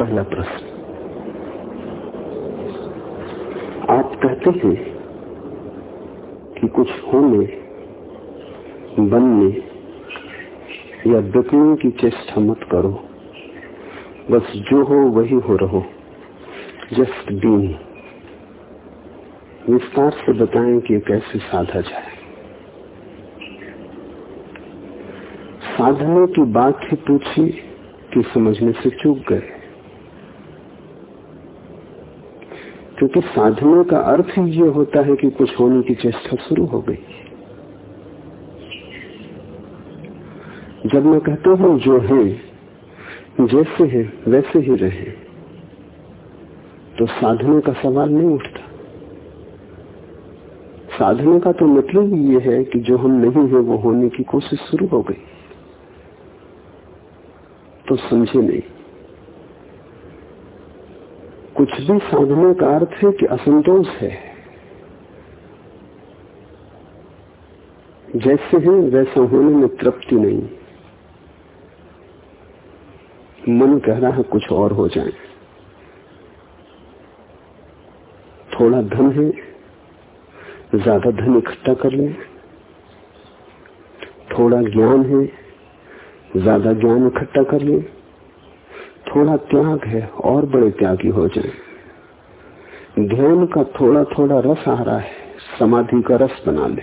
पहला प्रश्न। आप कहते हैं कि कुछ होने, बनने या बिकने की चेष्टा मत करो। बस जो हो वही हो रहो। जस्ट बीइंग विस्तार से बताएँ कि कैसे साधा जाए। साधने की बात ही पूछी कि समझने से चूक गए। क्योंकि साधने का अर्थ ही ये होता है कि कुछ होने की चेष्टा शुरू हो गई। जब मैं कहता हूँ, जो है, जैसे है, वैसे ही रहे तो साधने का सवाल नहीं उठता। साधने का तो मतलब ये है कि जो हम नहीं है, वो होने की कोशिश शुरू हो गई। तो समझे नहीं। भी साधने का अर्थ है कि असंतोष है। जैसे है, वैसा होने में तृप्ति नहीं। मन कह रहा है, कुछ और हो जाए। थोड़ा धन है, ज़्यादा धन इकट्ठा कर ले। थोड़ा ज्ञान है, ज़्यादा ज्ञान इकट्ठा कर ले। थोड़ा त्याग है, और बड़े त्यागी हो जाए। ध्यान का थोड़ा थोड़ा रस आ रहा है, समाधि का रस बना ले।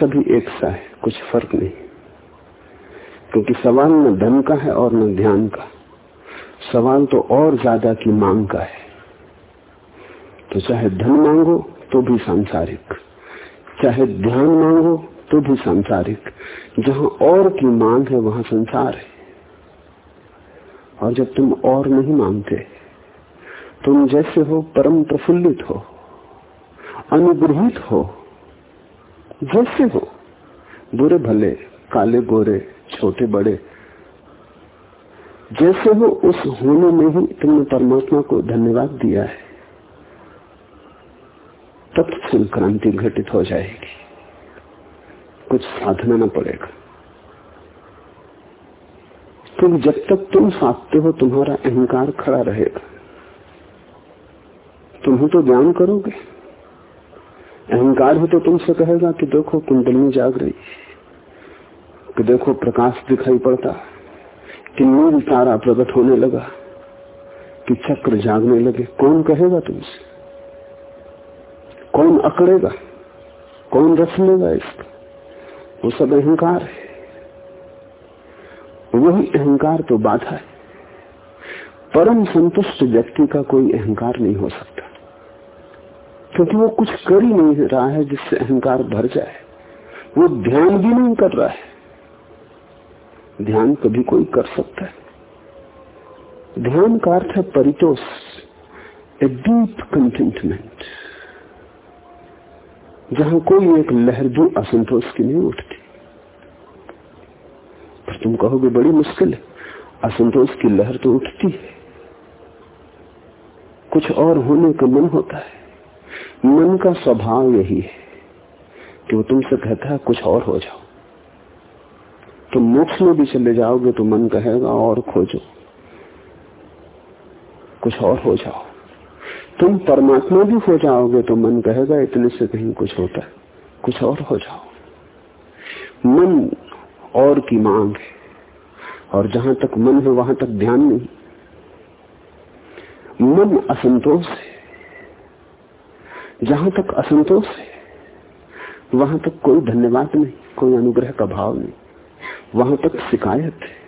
सभी एक सा है, कुछ फ़र्क नहीं। क्योंकि सवाल न धन का है और न ध्यान का। सवाल तो और ज़्यादा की मांग का है। तो चाहे धन मांगो तो भी सांसारिक। चाहे ध्यान मांगो तो भी सांसारिक। जहाँ और की मांग है, वहाँ संसार है। और जब तुम और नहीं मांगते तुम जैसे हो, परम प्रफुल्लित हो, अनुग्रहित हो, जैसे हो, बुरे भले, काले गोरे, छोटे बड़े, जैसे हो, उस होने में ही तुमने परमात्मा को धन्यवाद दिया है। तत्म क्रांति घटित हो जाएगी। कुछ साधना न पड़ेगा। क्योंकि जब तक तुम साधते हो, तुम्हारा अहंकार खड़ा रहेगा। तुम ही तो ज्ञान करोगे। अहंकार हो तो तुमसे कहेगा कि देखो कुंडली जाग रही कि देखो प्रकाश दिखाई पड़ता कि नील तारा प्रकट होने लगा। कि चक्र जागने लगे। कौन कहेगा तुमसे? कौन अकड़ेगा? कौन रस लेगा इसका? वो सब अहंकार है। वही अहंकार तो बाधा है। परम संतुष्ट व्यक्ति का कोई अहंकार नहीं हो सकता। क्योंकि वो कुछ कर ही नहीं रहा है जिससे अहंकार भर जाए। वो ध्यान भी नहीं कर रहा है। ध्यान कभी कोई कर सकता है। ध्यान का अर्थ है परितोष ए डीप कंटेंटमेंट जहाँ कोई एक लहर भी असंतोष की नहीं उठती। पर तुम कहोगे, बड़ी मुश्किल है। असंतोष की लहर तो उठती है। कुछ और होने का मन होता है। मन का स्वभाव यही है कि वो तुमसे कहता है, कुछ और हो जाओ। तुम मोक्ष में भी चले जाओगे तो मन कहेगा, और खोजो। कुछ और हो जाओ। तुम परमात्मा भी हो जाओगे तो मन कहेगा, इतने से कहीं कुछ होता है। कुछ और हो जाओ। मन और की मांग है, और जहाँ तक मन है, वहाँ तक ध्यान नहीं। मन असंतोष है। जहाँ तक असंतोष है, वहाँ तक कोई धन्यवाद नहीं, कोई अनुग्रह का भाव नहीं, वहाँ तक शिकायत है।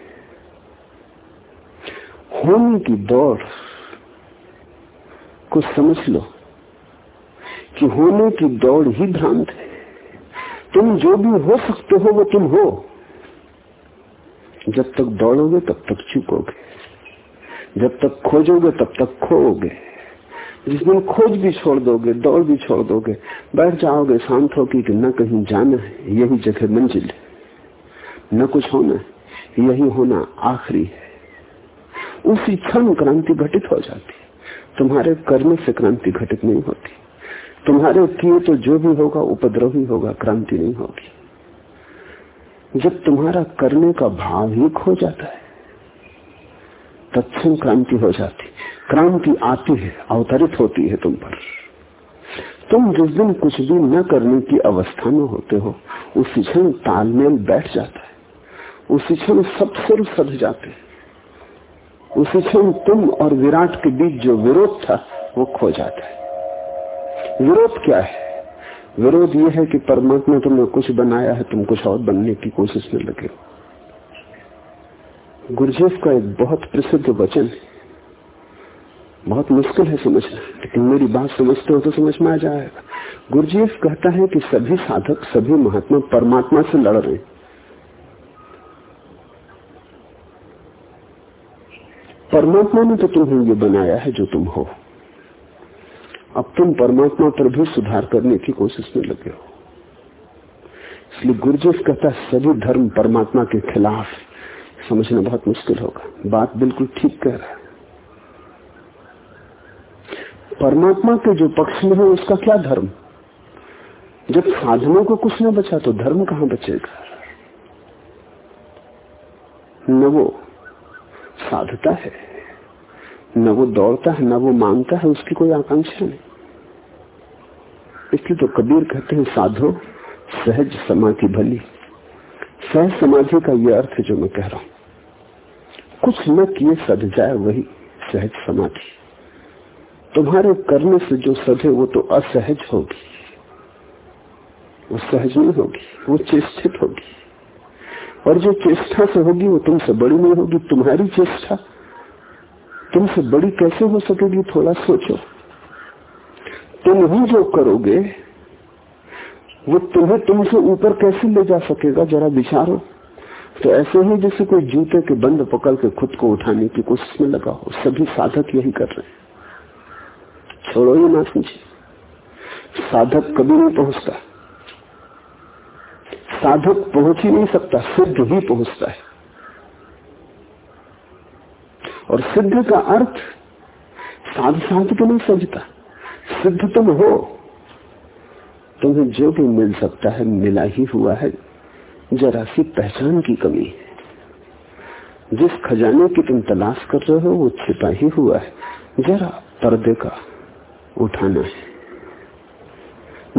होने की दौड़ को समझ लो कि होने की दौड़ ही भ्रांत है। तुम जो भी हो सकते हो, वो तुम हो। जब तक दौड़ोगे, तब तक चुकोगे। जब तक खोजोगे, तब तक खोओगे। जिस दिन खोज भी छोड़ दोगे, दौड़ भी छोड़ दोगे, बैठ जाओगे, शांत होगी कि न कहीं जाना है, यही जगह मंजिल है। न कुछ होना है, यही होना आखिरी है। उसी क्षण क्रांति घटित हो जाती है। तुम्हारे करने से क्रांति घटित नहीं होती। तुम्हारे किए तो जो भी होगा, उपद्रव ही होगा, क्रांति नहीं होगी। जब तुम्हारा करने का भाव ही खो जाता है तत्म क्रांति हो जाती क्रांति आती है, अवतरित होती है तुम पर। तुम जिस दिन कुछ भी न करने की अवस्था में होते हो, उसी क्षण तालमेल बैठ जाता है। उसी क्षण सब सुर सध जाते हैं। उसी क्षण तुम और विराट के बीच जो विरोध था, वो खो जाता है। विरोध क्या है? विरोध यह है कि परमात्मा तुमने कुछ बनाया है, तुम कुछ और बनने की कोशिश में लगे हो। गुरुजेफ का एक बहुत प्रसिद्ध वचन है। बहुत मुश्किल है समझना। लेकिन मेरी बात समझते हो तो समझ में आ जाएगा। गुरुजीफ कहता है कि सभी साधक, सभी महात्मा परमात्मा से लड़ रहे परमात्मा ने तो तुम्हें ये बनाया है जो तुम हो। अब तुम परमात्मा पर भी सुधार करने की कोशिश में लगे हो। इसलिए गुरुजीफ कहता है, सभी धर्म परमात्मा के खिलाफ। समझना बहुत मुश्किल होगा। बात बिल्कुल ठीक कह रहा है। परमात्मा के जो पक्ष में है, उसका क्या धर्म? जब साधनों को कुछ न बचा तो धर्म कहाँ बचेगा? न वो साधता है, न वो दौड़ता है, न वो माँगता है, उसकी कोई आकांक्षा नहीं। इसलिए तो कबीर कहते हैं, साधो, सहज समाधि भली। सहज समाधि का यह अर्थ है जो मैं कह रहा हूँ। कुछ न किए, सद जाए वही सहज समाधि। तुम्हारे करने से जो सधे वो तो असहज होगी। वो सहज नहीं होगी, वो चेष्टित होगी। और जो चेष्टा से होगी वो तुमसे बड़ी नहीं होगी, तुम्हारी चेष्टा। तुमसे बड़ी कैसे हो सकेगी, थोड़ा सोचो। तुम ही जो करोगे, वो तुम्हें तुमसे ऊपर कैसे ले जा सकेगा, जरा विचारो। तो ऐसे ही जैसे कोई जूते के बंद पकड़ के खुद को उठाने की कोशिश में लगा हो, सभी साधक यही कर रहे हैं। छोड़ो ही ना समझे साधक कभी नहीं पहुँचता। साधक पहुँच ही नहीं सकता, सिद्ध ही पहुँचता है। और सिद्ध का अर्थ, साध साध को नहीं समझता। सिद्ध तुम हो, तुम्हें जो भी मिल सकता है, मिला ही हुआ है। जरा सी पहचान की कमी है। जिस खजाने की तुम तलाश कर रहे हो, वो छिपा ही हुआ है। जरा पर्दे का उठाना है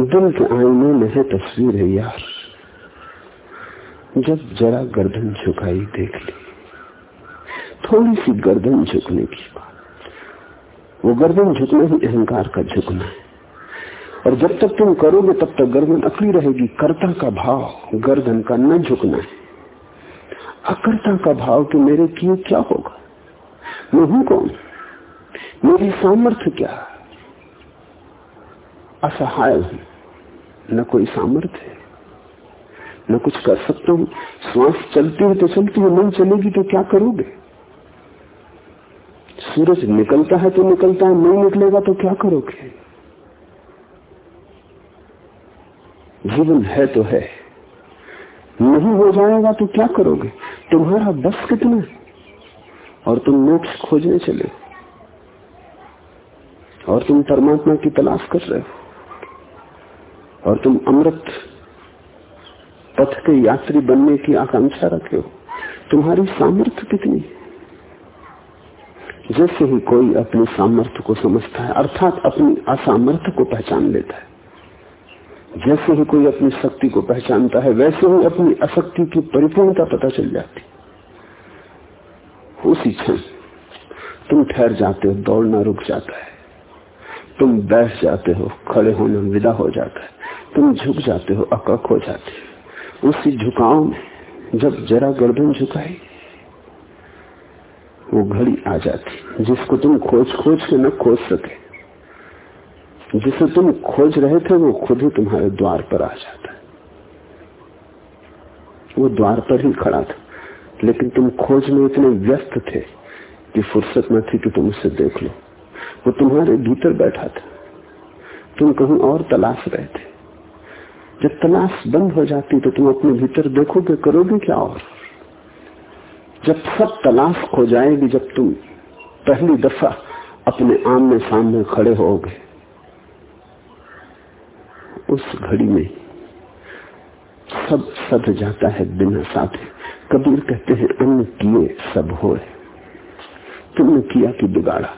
दिल के आईने में है तस्वीर है यार। जब जरा गर्दन झुकाई देख ली। थोड़ी सी गर्दन झुकने की बात। वो गर्दन झुकना ही अहंकार का झुकना है। और जब तक तुम करोगे, तब तक गर्दन अकड़ी रहेगी। कर्ता का भाव गर्दन का न झुकना है। अकर्ता का भाव कि मेरे किए क्या होगा? मैं हूँ कौन? मेरी सामर्थ्य क्या असहाय हूँ। न कोई सामर्थ्य न कुछ कर सकता हूँ। श्वास चलती है तो चलती है नहीं चलेगी तो क्या करोगे? सूरज निकलता है तो निकलता है नहीं निकलेगा तो क्या करोगे? जीवन है तो है, नहीं हो जाएगा तो क्या करोगे? तुम्हारा बस कितना है, और तुम मोक्ष खोजने चले और तुम परमात्मा की तलाश कर रहे हो। और तुम अमृत पथ के यात्री बनने की आकांक्षा रखे हो। तुम्हारी सामर्थ्य कितनी? जैसे ही कोई अपने सामर्थ्य को समझता है, अर्थात अपनी असामर्थ्य को पहचान लेता है। जैसे ही कोई अपनी शक्ति को पहचानता है, वैसे ही अपनी अशक्ति की परिपूर्णता पता चल जाती। उसी क्षण तुम ठहर जाते हो, दौड़ना रुक जाता है। तुम बैठ जाते हो, खड़े होना विदा हो जाता है। तुम झुक जाते हो, अकक हो जाते हो। उसी झुकाव में जब जरा गर्दन झुकाई, वो घड़ी आ जाती, जिसको तुम खोज खोज के न खोज सके। जिसे तुम खोज रहे थे, वो खुद ही तुम्हारे द्वार पर आ जाता है। वो द्वार पर ही खड़ा था। लेकिन तुम खोज में इतने व्यस्त थे कि फुर्सत न थी कि तुम उसे देख लो। वो तुम्हारे भीतर बैठा था। तुम कहीं और तलाश रहे थे। जब तलाश बंद हो जाती तो तुम अपने भीतर देखोगे, करोगे क्या और? जब सब तलाश खो जाएगी, जब तुम पहली दफ़ा अपने आमने सामने खड़े होगे, उस घड़ी में सब सद जाता है बिना साथे कबीर कहते हैं, अन्न किए सब हो तुमने किया कि बिगाड़ा?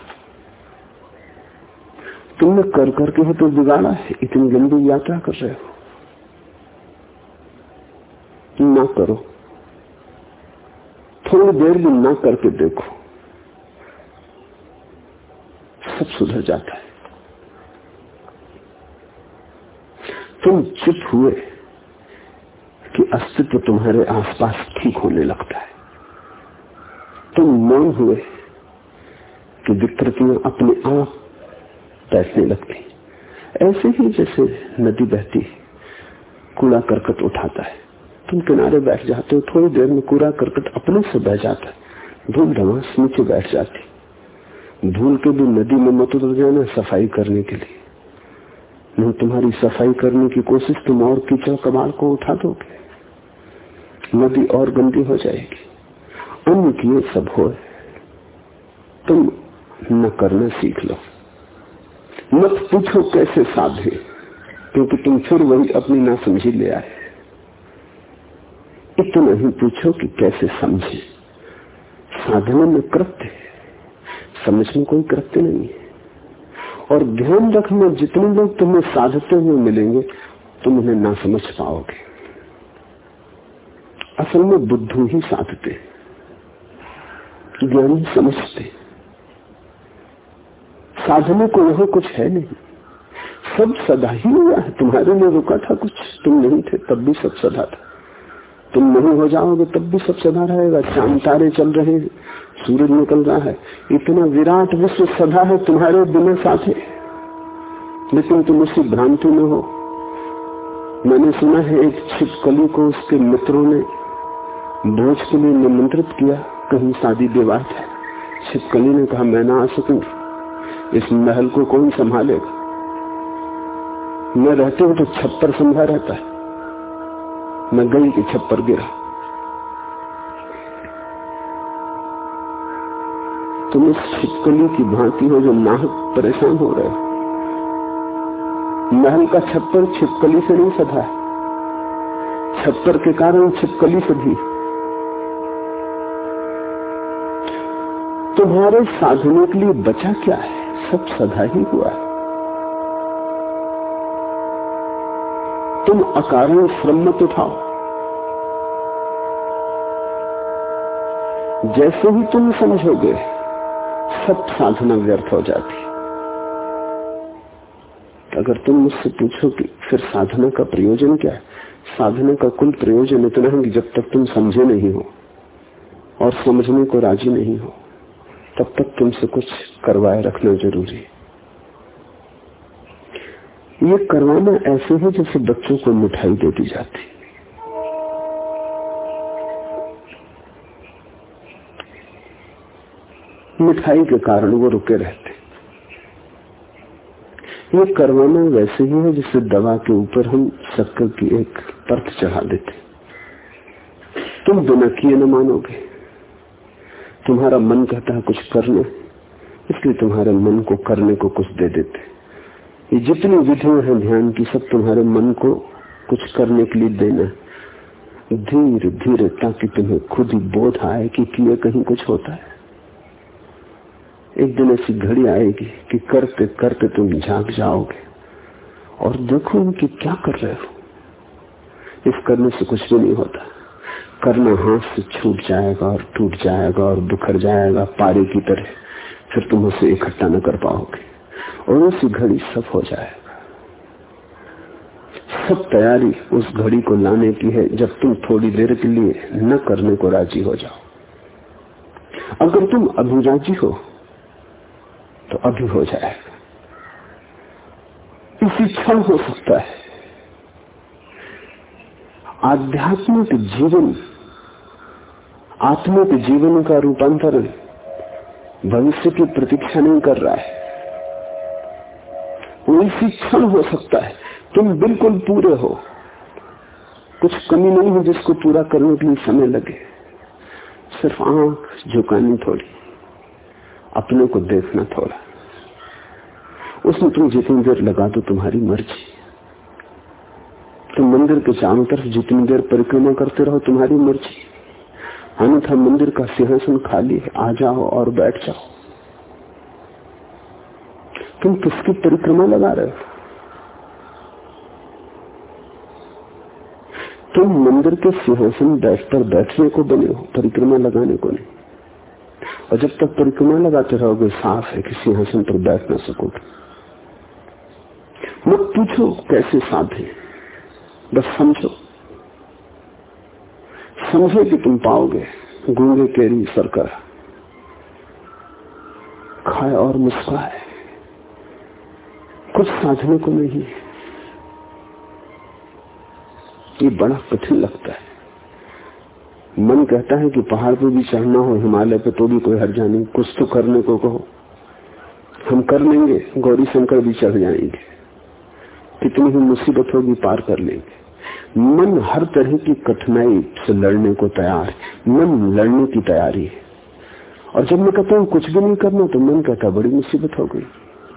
तुमने कर करके ही तो बिगाड़ा है। इतनी लंबी यात्रा कर रहे हो? ना करो। थोड़ी देर भी ना करके देखो। सब सुधर जाता है। तुम चुप हुए कि अस्तित्व तुम्हारे आसपास ठीक होने लगता है। तुम मौन हुए कि विकृतियाँ अपने आप बैठने लगती ऐसे ही जैसे नदी बहती कूड़ा करकट उठाता है। तुम किनारे बैठ जाते हो, थोड़ी देर में कूड़ा करकट अपने से बह जाता है। धूल धमास नीचे बैठ जाती भूल के भी नदी में मत उतर जाना सफ़ाई करने के लिए। नहीं, तुम्हारी सफ़ाई करने की कोशिश तुम और कीचड़ कबाड़ को उठा दोगे। नदी और गंदी हो जाएगी। अन्य किए सब हो। तुम न करना सीख लो। मत पूछो कैसे साधे क्योंकि तुम फिर वही अपनी ना समझी ले आए। इतना ही पूछो कि कैसे समझे। साधना में कृत्य समझ में कोई कृत्य नहीं है। और ध्यान रखना, जितने लोग तुम्हें साधते हुए मिलेंगे, तुम उन्हें ना समझ पाओगे। असल में बुद्धू ही साधते ज्ञानी समझते साधने को वहाँ कुछ है नहीं। सब सदा ही हुआ है। तुम्हारे लिए रुका था कुछ। तुम नहीं थे, तब भी सब सदा था। तुम नहीं हो जाओगे, तब भी सब सदा रहेगा। चाँद तारे चल रहे सूरज निकल रहा है। इतना विराट विश्व सदा है तुम्हारे बिना साथे। लेकिन तुम उसी भ्रांति में हो। मैंने सुना है एक छिपकली को उसके मित्रों ने भोज के लिए निमंत्रित किया। कहीं शादी विवाह है। छिपकली ने कहा, मैं ना आ सकूँगी इस महल को कौन संभालेगा? मैं रहते हूँ तो छप्पर संभा रहता है। मैं गई कि छप्पर गिरा। तुम इस छिपकली की भांति हो जो नाहक परेशान हो रहे हो। महल का छप्पर छिपकली से नहीं सधा है। छप्पर के कारण छिपकली सधी तुम्हारे साधने के लिए बचा क्या है? सब सदा ही हुआ। है तुम अकारण श्रम मत उठाओ जैसे ही तुम समझोगे, सब साधना व्यर्थ हो जाती। अगर तुम मुझसे पूछो कि फिर साधना का प्रयोजन क्या है? साधना का कुल प्रयोजन इतना है कि जब तक तुम समझे नहीं हो और समझने को राज़ी नहीं हो तब तक तुमसे कुछ करवाए रखना ज़रूरी। है ये करवाना ऐसे है जैसे बच्चों को मिठाई दे दी जाती। मिठाई के कारण वो रुके रहते। ये करवाना वैसे ही है जैसे दवा के ऊपर हम शक्कर की एक परत चढ़ा देते। तुम बिना किए न मानोगे। तुम्हारा मन कहता है कुछ करने, इसलिए तुम्हारे मन को करने को कुछ दे देते ये जितनी विधियाँ हैं ध्यान की, सब तुम्हारे मन को कुछ करने के लिए देना धीरे धीरे, ताकि तुम्हें खुद ही बोध आए कि किए कहीं कुछ होता है। एक दिन ऐसी घड़ी आएगी कि करते करते तुम झाँक जाओगे और देखो कि क्या कर रहे हो। इस करने से कुछ भी नहीं होता। करना हाथ से छूट जाएगा और टूट जाएगा और बिखर जाएगा पारे की तरह। फिर तुम उसे इकट्ठा न कर पाओगे और उसी घड़ी सब हो जाएगा। सब तैयारी उस घड़ी को लाने की है, जब तुम थोड़ी देर के लिए न करने को राज़ी हो जाओ। अगर तुम अभी राज़ी हो तो अभी हो जाएगा। इसी क्षण हो सकता है। आध्यात्मिक जीवन आत्मिक जीवन का रूपांतरण भविष्य की प्रतीक्षा नहीं कर रहा है। वो इसी क्षण हो सकता है, तुम बिल्कुल पूरे हो। कुछ कमी नहीं है जिसको पूरा करने के लिए समय लगे। सिर्फ़ आँख झुकानी थोड़ी, अपने को देखना थोड़ा। उसमें तुम जितनी देर लगा दो तुम्हारी मर्ज़ी। तुम मंदिर के चारों तरफ़ जितनी देर परिक्रमा करते रहो तुम्हारी मर्ज़ी। अन्यथा मंदिर का सिंहासन खाली है। आ जाओ और बैठ जाओ। तुम किसकी परिक्रमा लगा रहे हो? तुम मंदिर के सिंहासन बैठ पर बैठने को बने हो, परिक्रमा लगाने को नहीं। और जब तक परिक्रमा लगाते रहोगे, साफ़ है कि सिंहासन पर बैठ ना सकोगे। मत पूछो कैसे साधे बस समझो। समझो कि तुम पाओगे। गूँगे केरी सरकार। खाए और मुस्काए कुछ साधने को नहीं। ये बड़ा कठिन लगता है। मन कहता है कि पहाड़ पे भी चढ़ना हो, हिमालय पे तो भी कोई हर्जा नहीं कुछ तो करने को कहो। हम कर लेंगे, गौरी शंकर भी चढ़ जाएँगे। कितनी ही मुसीबत होगी, पार कर लेंगे। मन हर तरह की कठिनाई से लड़ने को तैयार है। मन लड़ने की तैयारी है। और जब मैं कहता हूँ, कुछ भी नहीं करना तो मन कहता है, बड़ी मुसीबत हो गई।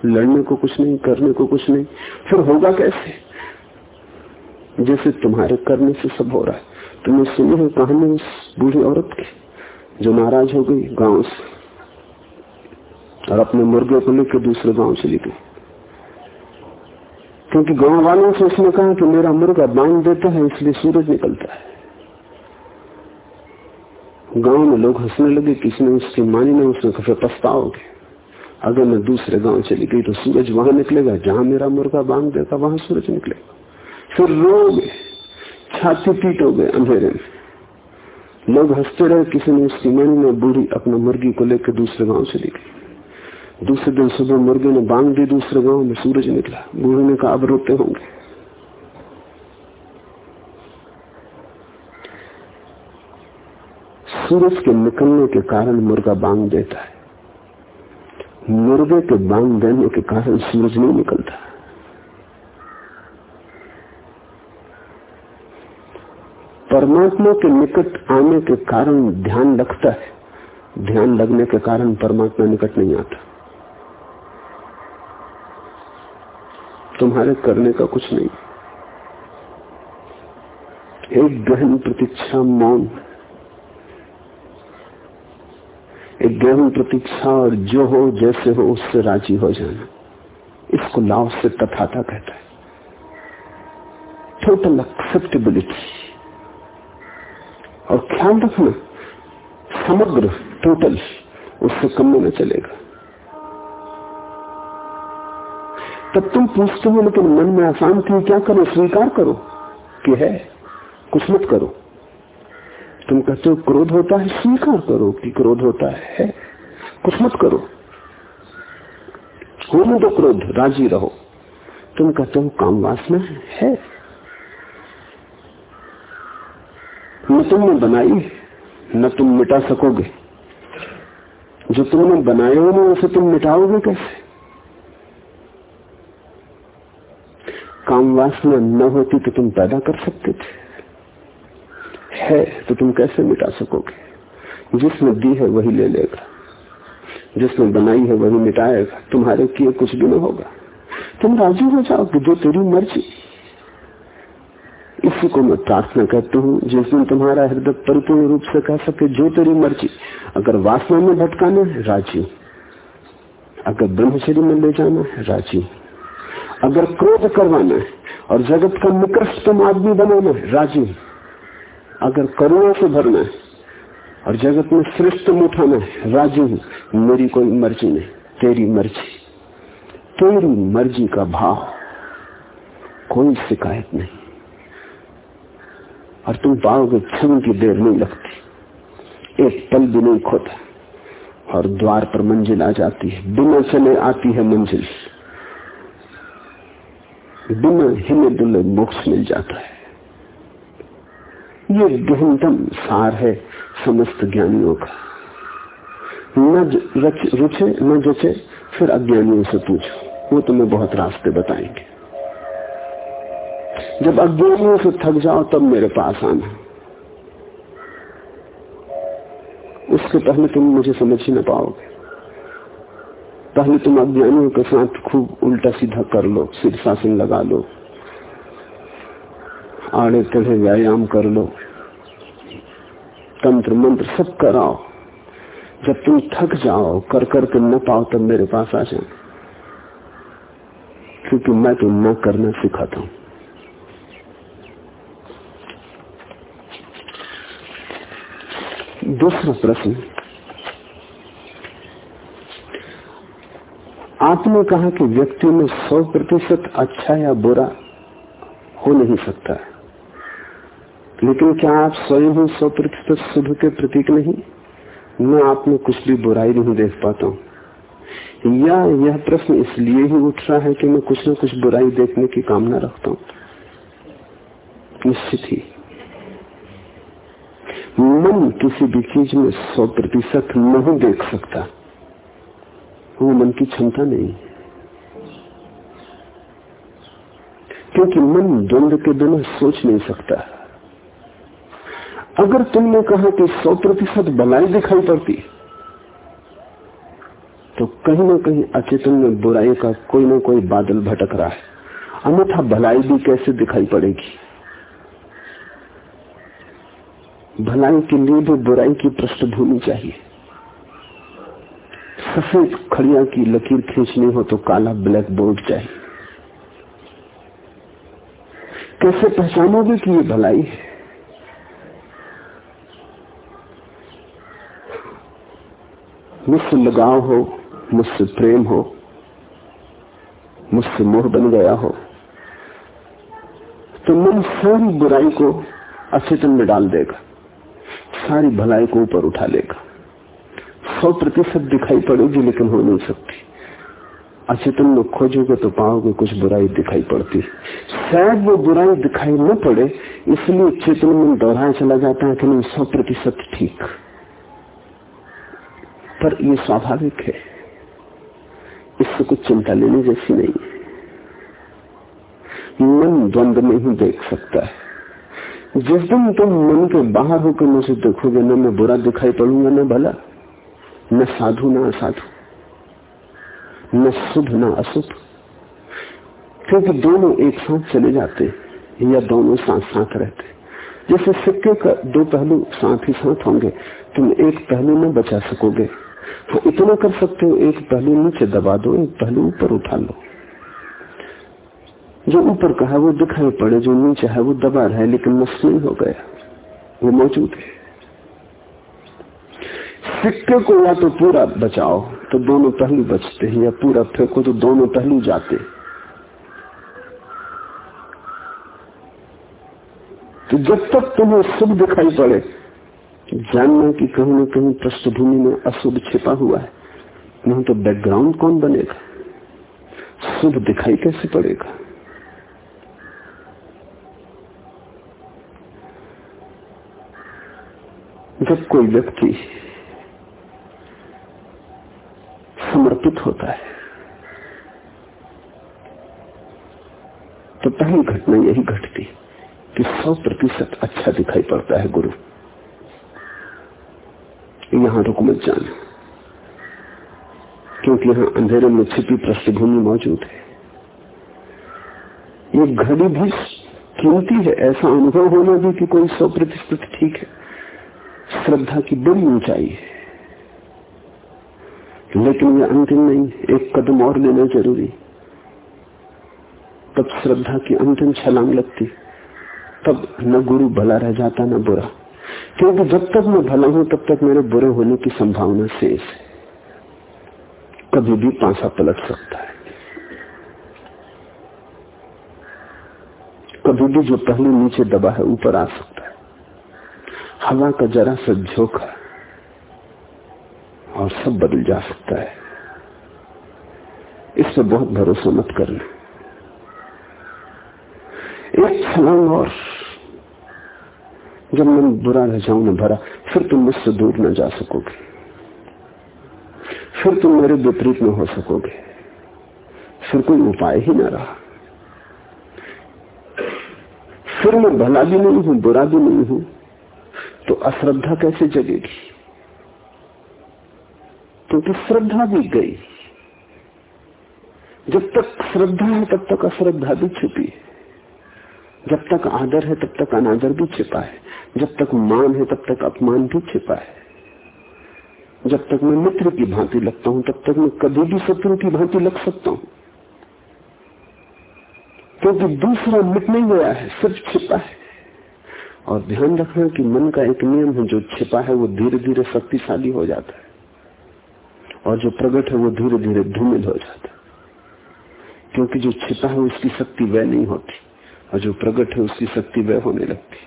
लड़ने को कुछ नहीं, करने को कुछ नहीं। फिर होगा कैसे? जैसे तुम्हारे करने से सब हो रहा है। तुमने सुनी है कहानी उस बूढ़ी औरत की, जो नाराज़ हो गई गाँव से, और अपने मुर्गे को लेकर दूसरे गाँव चली गई। क्योंकि गाँव वालों से उसने कहा कि मेरा मुर्गा बाँध देता है, इसलिए सूरज निकलता है। गाँव में लोग हंसने लगे, किसी ने उसकी मानी ने, उसने कहा पछताओगे। अगर मैं दूसरे गाँव चली गई तो सूरज वहाँ निकलेगा, जहाँ मेरा मुर्गा बाँध देगा, वहाँ सूरज निकलेगा। फिर रोगे छाती पीट गए अंधेरे में। लोग हँसते रहे, किसी ने उसकी मन में बूढ़ी अपना मुर्गी को लेकर दूसरे गाँव चली गई। दूसरे दिन सुबह मुर्गे ने बांग दी दूसरे गाँव में सूरज निकला। बूढ़े ने कहा, अब रोते होंगे। सूरज के निकलने के कारण मुर्गा बांग देता है। मुर्गे के बांग देने के कारण सूरज नहीं निकलता। परमात्मा के निकट आने के कारण ध्यान लगता है। ध्यान लगने के कारण परमात्मा निकट नहीं आता। तुम्हारे करने का कुछ नहीं। एक गहन प्रतीक्षा मौन। एक गहन प्रतीक्षा और जो हो, जैसे हो, उससे राज़ी हो जाना। इसको लाव से तथाता कहता है। टोटल एक्सेप्टेबिलिटी और ख्याल रखना, समग्र टोटल उससे कम में न चलेगा। तब तुम पूछते हो, लेकिन मन में अशांति क्या करो? स्वीकार करो कि है, कुछ मत करो। तुम कहते हो, क्रोध होता है, स्वीकार करो कि क्रोध होता है, कुछ मत करो। होने दो क्रोध, राज़ी रहो। तुम कहते हो, काम वासना है। न तुमने बनाई, न तुम मिटा सकोगे। जो तुमने बनाए हो ना उसे तुम मिटाओगे कैसे? काम वासना न होती तो तुम पैदा कर सकते थे। है तो तुम कैसे मिटा सकोगे? जिसने दी है वही ले लेगा। जिसने बनाई है वही मिटाएगा। तुम्हारे किए कुछ भी न होगा। तुम राज़ी हो जाओ कि जो तेरी मर्ज़ी। इसी को मैं प्रार्थना करती हूँ, जिस दिन तुम्हारा हृदय परिपूर्ण रूप से कह सके जो तेरी मर्ज़ी। अगर वासना में भटकाना है, राज़ी। अगर ब्रह्मचर्य में ले जाना है, राज़ी। अगर क्रोध करवाना है और जगत का निकृष्टतम आदमी बनाना है, राज़ी अगर करुणा से भरना है और जगत में श्रेष्ठतम उठाना है, राज़ी हूँ। मेरी कोई मर्ज़ी नहीं, तेरी मर्ज़ी। तेरी मर्ज़ी का भाव कोई शिकायत नहीं। और तुम पाओगे क्षण की देर नहीं लगती। एक पल भी नहीं खोता। और द्वार पर मंजिल आ जाती है, बिना चले आती है मंजिल। बिना हिले दुले मोक्ष मिल जाता है। ये गहनतम सार है समस्त ज्ञानियों का। न रुचे न जचे फिर अज्ञानियों से पूछो। वो तुम्हें बहुत रास्ते बताएँगे। जब अज्ञानियों से थक जाओ, तब मेरे पास आना। उसके पहले तुम मुझे समझ ही ना पाओगे। पहले तुम अज्ञानियों के साथ खूब उल्टा सीधा कर लो शीर्षासन लगा लो, आड़े तेढ़े व्यायाम कर लो, तंत्र मंत्र सब कराओ। जब तुम थक जाओ, कर कर के न पाओ, तब मेरे पास आ जाओ। क्योंकि मैं तो न करना सिखाता हूँ। दूसरा प्रश्न आपने कहा कि व्यक्ति में सौ प्रतिशत अच्छा या बुरा हो नहीं सकता लेकिन क्या आप स्वयं ही सौ प्रतिशत शुभ के प्रतीक नहीं? मैं आप में कुछ भी बुराई नहीं देख पाता हूँ। या यह प्रश्न इसलिए ही उठ रहा है कि मैं कुछ न कुछ बुराई देखने की कामना रखता हूँ? निश्चित ही। मन किसी भी चीज़ में सौ प्रतिशत नहीं देख सकता। वो मन की क्षमता नहीं क्योंकि मन द्वंद के बिना सोच नहीं सकता। अगर तुमने कहा कि सौ प्रतिशत भलाई दिखाई पड़ती तो कहीं ना कहीं अचेतन में बुराई का कोई ना कोई बादल भटक रहा है। अन्यथा भलाई भी कैसे दिखाई पड़ेगी? भलाई के लिए भी बुराई की पृष्ठभूमि चाहिए। सफ़ेद खड़िया की लकीर खींचनी हो तो काला ब्लैक बोर्ड चाहिए। कैसे पहचानोगे कि ये भलाई है? मुझसे लगाव हो, मुझसे प्रेम हो, मुझसे मोह बन गया हो तो मन सारी बुराई को अचेतन में डाल देगा, सारी भलाई को ऊपर उठा लेगा। सौ प्रतिशत दिखाई पड़ेगी, लेकिन हो नहीं सकती। अचेतन में खोजोगे तो पाओगे कुछ बुराई दिखाई पड़ती। शायद वो बुराई दिखाई न पड़े, इसलिए चेतन में दोहराया चला जाता है कि नहीं, सौ प्रतिशत ठीक। पर ये स्वाभाविक है। इससे कुछ चिंता लेने जैसी नहीं मन द्वंद में ही देख सकता है। जिस दिन तुम मन के बाहर होकर मुझे देखोगे, न मैं बुरा दिखाई पड़ूँगा, न भला। न साधु ना असाधु, न शुभ ना अशुभ। क्योंकि दोनों एक साथ चले जाते या दोनों साथ साथ रहते जैसे सिक्के का दो पहलू साथ ही साथ होंगे, तुम एक पहलू में बचा सकोगे। हाँ इतना कर सकते हो, एक पहलू नीचे दबा दो, एक पहलू ऊपर उठा लो। जो ऊपर का है, वो दिखाई पड़े, जो नीचे है, वो दबा रहे लेकिन नहीं हो गया, वो मौजूद है। सिक्के को या तो पूरा बचाओ तो दोनों पहलू बचते हैं, या पूरा फेंको तो दोनों पहलू जाते। तो जब तक तुम्हें शुभ दिखाई पड़े, जानना कि कहीं ना कहीं पृष्ठभूमि में अशुभ छिपा हुआ है, नहीं तो बैकग्राउंड कौन बनेगा? शुभ दिखाई कैसे पड़ेगा? जब कोई व्यक्ति समर्पित होता है। तो पहली घटना यही घटती कि सौ प्रतिशत अच्छा दिखाई पड़ता है गुरु। यहाँ रुक मत जाना। क्योंकि यहाँ अंधेरे में छिपी पृष्ठभूमि मौजूद है। ये घड़ी भी कीमती है। ऐसा अनुभव होना भी कि कोई सौ प्रतिशत ठीक है। श्रद्धा की बड़ी ऊंचाई है। लेकिन यह अंतिम नहीं, एक कदम और लेना ज़रूरी। तब श्रद्धा की अंतिम छलांग लगती। तब न गुरु भला रह जाता, न बुरा। क्योंकि जब तक मैं भला हूँ, तब तक मेरे बुरे होने की संभावना शेष है। कभी भी पांसा पलट सकता है। कभी भी जो पहले नीचे दबा है, ऊपर आ सकता है। हवा का जरा सा झोंका और सब बदल जा सकता है। इस पर बहुत भरोसा मत करना। एक छलांग और जब मैं बुरा रह जाऊँ, न भरा, फिर तुम मुझसे दूर न जा सकोगे। फिर तुम मेरे विपरीत में हो सकोगे। फिर कोई उपाय ही ना रहा। फिर मैं भला भी नहीं हूँ, बुरा भी नहीं हूँ तो अश्रद्धा कैसे जगेगी? क्योंकि तो श्रद्धा भी गई। जब तक श्रद्धा है, तब तक अश्रद्धा भी छुपी है। जब तक आदर है, तब तक अनादर भी छिपा है। जब तक मान है, तब तक अपमान भी छिपा है। जब तक मैं मित्र की भांति लगता हूँ, तब तक मैं कभी भी शत्रु की भांति लग सकता हूँ। क्योंकि दूसरा मिट नहीं गया है, सिर्फ़ छिपा है। और ध्यान रखना कि मन का एक नियम है, जो छिपा है, वो धीरे धीरे शक्तिशाली हो जाता है। और जो प्रकट है वो धीरे धीरे धूमिल हो जाता क्योंकि जो छिपा है उसकी शक्ति वह नहीं होती, और जो प्रकट है उसकी शक्ति वह होने लगती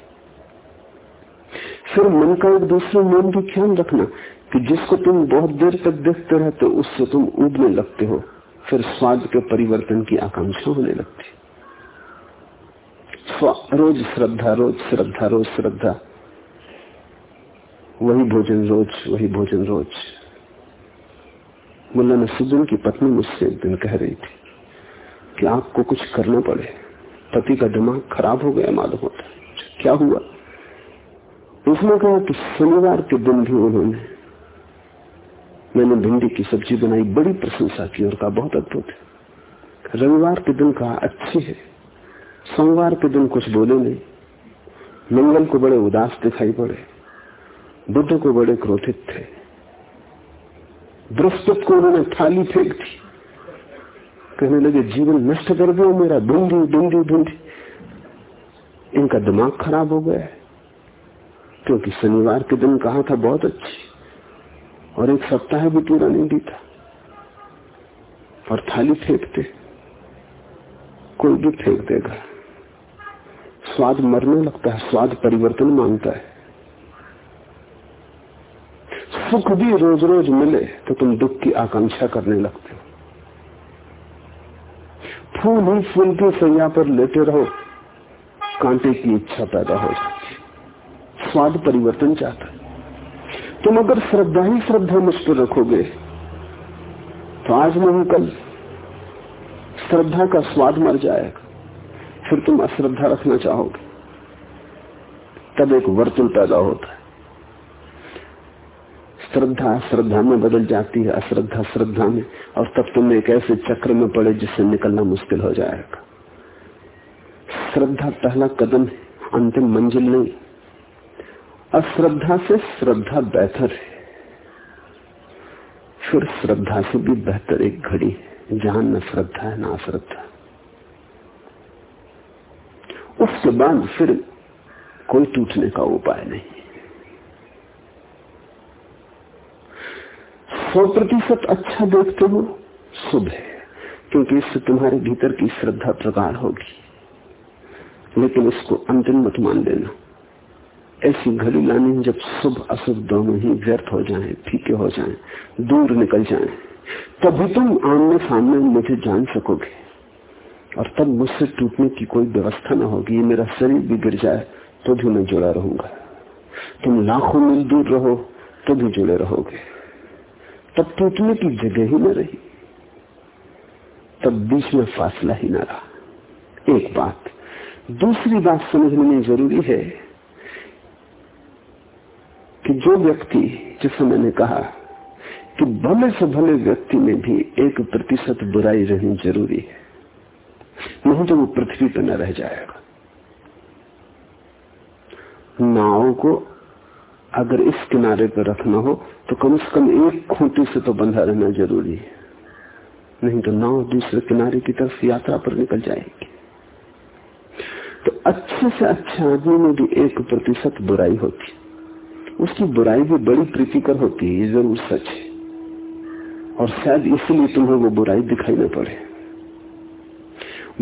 फिर मन का एक दूसरे नियम भी ख्याल रखना कि जिसको तुम बहुत देर तक देखते रहते हो, उससे तुम उबने लगते हो, फिर स्वाद के परिवर्तन की आकांक्षा होने लगती रोज श्रद्धा रोज श्रद्धा रोज श्रद्धा। वही भोजन रोज, वही भोजन रोज। मुल्ला नसुद्दीन की पत्नी मुझसे एक दिन कह रही थी कि आपको कुछ करना पड़े। पति का दिमाग खराब हो गया, मालूम होता क्या हुआ? उसने कहा कि शनिवार के दिन भी उन्होंने मैंने भिंडी की सब्ज़ी बनाई, बड़ी प्रशंसा की और कहा, बहुत अद्भुत है। रविवार के दिन कहा, अच्छी है। सोमवार के दिन कुछ बोले नहीं। मंगल को बड़े उदास दिखाई पड़े। बुद्ध को बड़े क्रोधित थे। बृहस्पति को उन्होंने थाली फेंक दी। कहने लगे, जीवन नष्ट कर दो मेरा, ढूंढी ढूंढी ढूंढी। इनका दिमाग खराब हो गया। है क्योंकि शनिवार के दिन कहा था, बहुत अच्छी। और एक सप्ताह भी पूरा नहीं बीता। और थाली फेंकते। कोई भी फेंक देगा। स्वाद मरने लगता है, स्वाद परिवर्तन माँगता है। सुख भी रोज रोज मिले तो तुम दुख की आकांक्षा करने लगते हो। फूल ही फूल की सैया पर लेते रहो, कांटे की इच्छा पैदा हो जाती स्वाद परिवर्तन चाहता है। तुम अगर श्रद्धा ही श्रद्धा मुझ पर रखोगे तो आज नहीं, कल श्रद्धा का स्वाद मर जाएगा। फिर तुम अश्रद्धा रखना चाहोगे, तब एक वर्तुल पैदा होता है। श्रद्धा श्रद्धा में बदल जाती है, अश्रद्धा, श्रद्धा में। और तब तुम एक ऐसे चक्र में पड़े जिससे निकलना मुश्किल हो जाएगा। श्रद्धा पहला कदम है, अंतिम मंजिल नहीं। अश्रद्धा से श्रद्धा बेहतर है। फिर श्रद्धा से भी बेहतर एक घड़ी है, जहाँ न श्रद्धा है, ना अश्रद्धा। उसके बाद फिर कोई टूटने का उपाय नहीं। सौ प्रतिशत अच्छा देखते हो शुभ है क्योंकि इससे तुम्हारे भीतर की श्रद्धा प्रगाढ़ होगी। लेकिन इसको अंतिम मत मान लेना। ऐसी घड़ी लानी जब शुभ अशुभ दोनों ही व्यर्थ हो जाएँ, फीके हो जाएँ, दूर निकल जाएँ, तभी तुम आमने सामने मुझे जान सकोगे। और तब मुझसे टूटने की कोई व्यवस्था न होगी मेरा शरीर भी गिर जाए तो भी मैं जुड़ा रहूँगा। तुम लाखों मील दूर रहो तो भी जुड़े रहोगे। तब टूटने की जगह ही न रही। तब बीच में फासला ही न रहा। एक बात, दूसरी बात समझनी ज़रूरी है कि जो व्यक्ति, जिसे मैंने कहा, कि भले से भले व्यक्ति में भी एक प्रतिशत बुराई रहनी ज़रूरी है, नहीं तो वो पृथ्वी पर न रह जाएगा। नाव को अगर इस किनारे पर रखना हो तो कम से कम एक खूंटी से तो बंधा रहना ज़रूरी है। नहीं तो नाव दूसरे किनारे की तरफ़ यात्रा पर निकल जाएगी। तो अच्छे से अच्छे आदमी में भी एक प्रतिशत बुराई होती उसकी बुराई भी बड़ी प्रीतिकर होती है, ये ज़रूर सच है। और शायद इसलिए तुम्हें वो बुराई दिखाई न पड़े।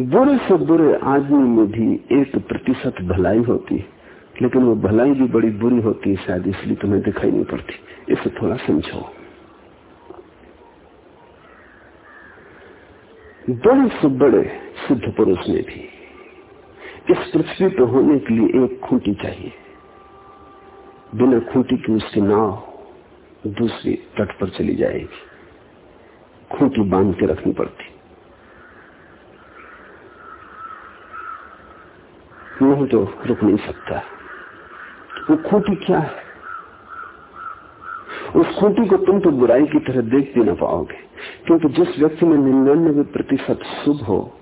बुरे से बुरे आदमी में भी एक प्रतिशत भलाई होती है। लेकिन वो भलाई भी बड़ी बुरी होती है शायद, इसलिए तुम्हें दिखाई नहीं पड़ती। इसे थोड़ा समझो बड़े से बड़े सिद्ध पुरुष में भी इस पृथ्वी पर होने के लिए एक खूंटी चाहिए। बिना खूंटी की उसकी नाव दूसरी तट पर चली जाएगी। खूंटी बाँध के रखनी पड़ती। नहीं तो रुक नहीं सकता। वो खूंटी क्या है? उस खूंटी को तुम तो बुराई की तरह देख भी ना पाओगे। क्योंकि जिस व्यक्ति में निन्यानबे प्रतिशत शुभ हो,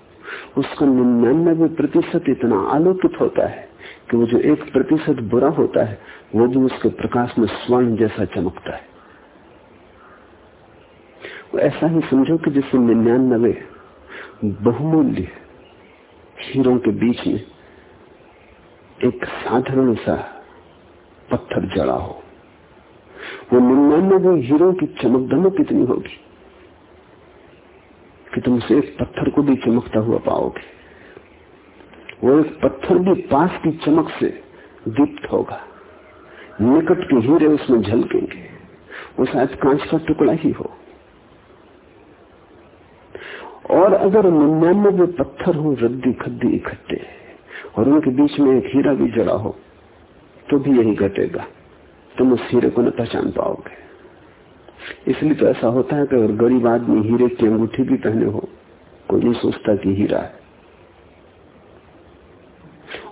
उसका निन्यानबे प्रतिशत इतना आलोकित होता है कि वो जो एक प्रतिशत बुरा होता है, वो भी उसके प्रकाश में स्वर्ण जैसा चमकता है। ऐसा ही समझो कि जिससे निन्यानबे बहुमूल्य हीरों के बीच में एक साधारण सा पत्थर जड़ा हो। वो निन्यानबे हीरो की चमक दमक कितनी होगी? कि तुम उसे एक पत्थर को भी चमकता हुआ पाओगे। वो एक पत्थर भी पास की चमक से दीप्त होगा। निकट के हीरे उसमें झलकेंगे। वो शायद कांच का टुकड़ा ही हो। और अगर निन्यानबे पत्थर हो रद्दी खद्दी इकट्ठे, और उनके बीच में एक हीरा भी जड़ा हो तो भी यही घटेगा। तुम उस हीरे को न पहचान पाओगे। इसलिए तो ऐसा होता है कि अगर गरीब आदमी हीरे की अंगूठी भी पहने हो, कोई नहीं सोचता कि हीरा है।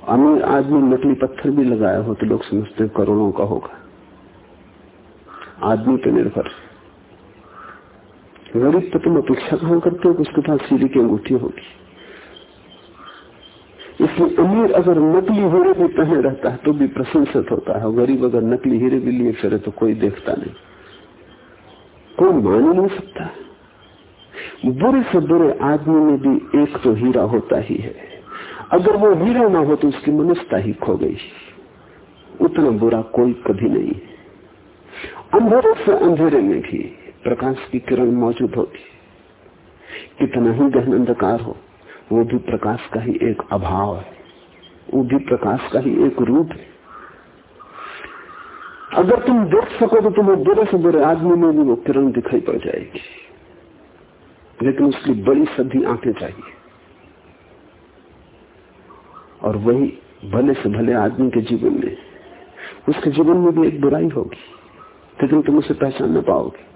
अमीर आदमी नकली पत्थर भी लगाया हो तो लोग समझते करोड़ों का होगा। आदमी पर निर्भर। गरीब तो तुम अपेक्षा कहा करते हो उसके पास सीढ़ी की अंगूठी होगी? इसलिए अमीर अगर नकली हीरे भी पहने रहता है तो भी प्रशंसित होता है। गरीब अगर नकली हीरे भी लिए फिरे तो कोई देखता नहीं। कोई मान नहीं सकता। बुरे से बुरे आदमी में भी एक तो हीरा होता ही है। अगर वो हीरा ना हो तो उसकी मनुष्यता ही खो गई। उतना बुरा कोई कभी नहीं। अंधेरे से अंधेरे में भी प्रकाश की किरण मौजूद होती। कितना ही गहन अंधकार हो वो भी प्रकाश का ही एक अभाव है। वो भी प्रकाश का ही एक रूप है। अगर तुम देख सको तो तुम्हें बुरे से बुरे आदमी में भी वो किरण दिखाई पड़ जाएगी। लेकिन उसकी बड़ी सभी आँखें चाहिए। और वही भले से भले आदमी के जीवन में, उसके जीवन में भी एक बुराई होगी। लेकिन तुम उसे पहचान न पाओगे।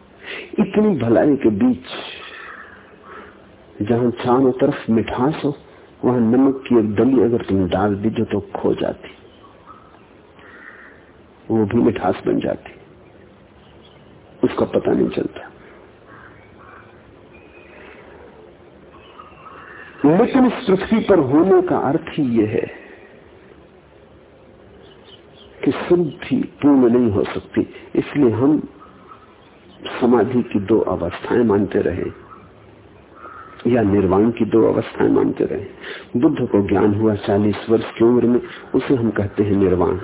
इतनी भलाई के बीच जहाँ चारों तरफ़ मिठास हो, वहाँ नमक की एक दली अगर तुम डाल दीजो तो खो जाती। वो भी मिठास बन जाती। उसका पता नहीं चलता। लेकिन इस पृथ्वी पर होने का अर्थ ही यह है कि शुद्धि पूर्ण नहीं हो सकती। इसलिए हम समाधि की दो अवस्थाएँ मानते रहे। या निर्वाण की दो अवस्थाएँ मानते रहे। बुद्ध को ज्ञान हुआ चालीस वर्ष की उम्र में, उसे हम कहते हैं निर्वाण।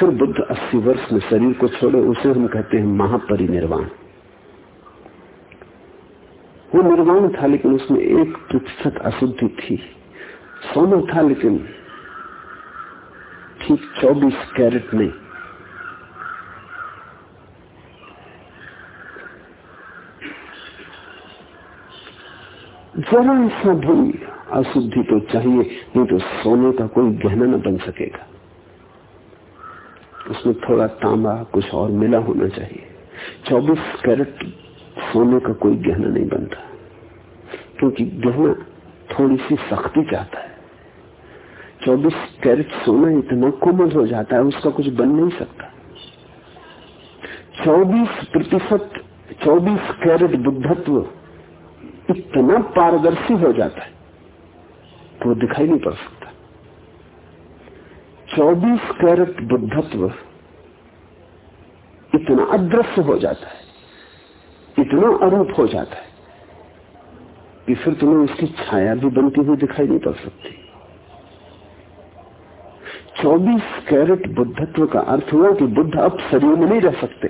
फिर बुद्ध अस्सी वर्ष में शरीर को छोड़े, उसे हम कहते हैं महापरिनिर्वाण। वो निर्वाण था, लेकिन उसमें एक प्रतिशत अशुद्धि थी। सोना था, लेकिन ठीक चौबीस कैरेट नहीं। जरा सा भी अशुद्धि तो चाहिए, नहीं तो सोने का कोई गहना न बन सकेगा। उसमें थोड़ा तांबा, कुछ और मिला होना चाहिए। 24 कैरेट सोने का कोई गहना नहीं बनता। क्योंकि गहना थोड़ी सी सख्ती चाहता है। 24 कैरेट सोना इतना कोमल हो जाता है, उसका कुछ बन नहीं सकता। 24 प्रतिशत 24 कैरेट बुद्धत्व इतना पारदर्शी हो जाता है तो वो दिखाई नहीं पड़ सकता। 24 कैरेट बुद्धत्व इतना अदृश्य हो जाता है, इतना अरूप हो जाता है, कि फिर तुम्हें उसकी छाया भी बनती हुई दिखाई नहीं पड़ सकती। 24 कैरेट बुद्धत्व का अर्थ हुआ कि बुद्ध अब शरीर में नहीं रह सकते।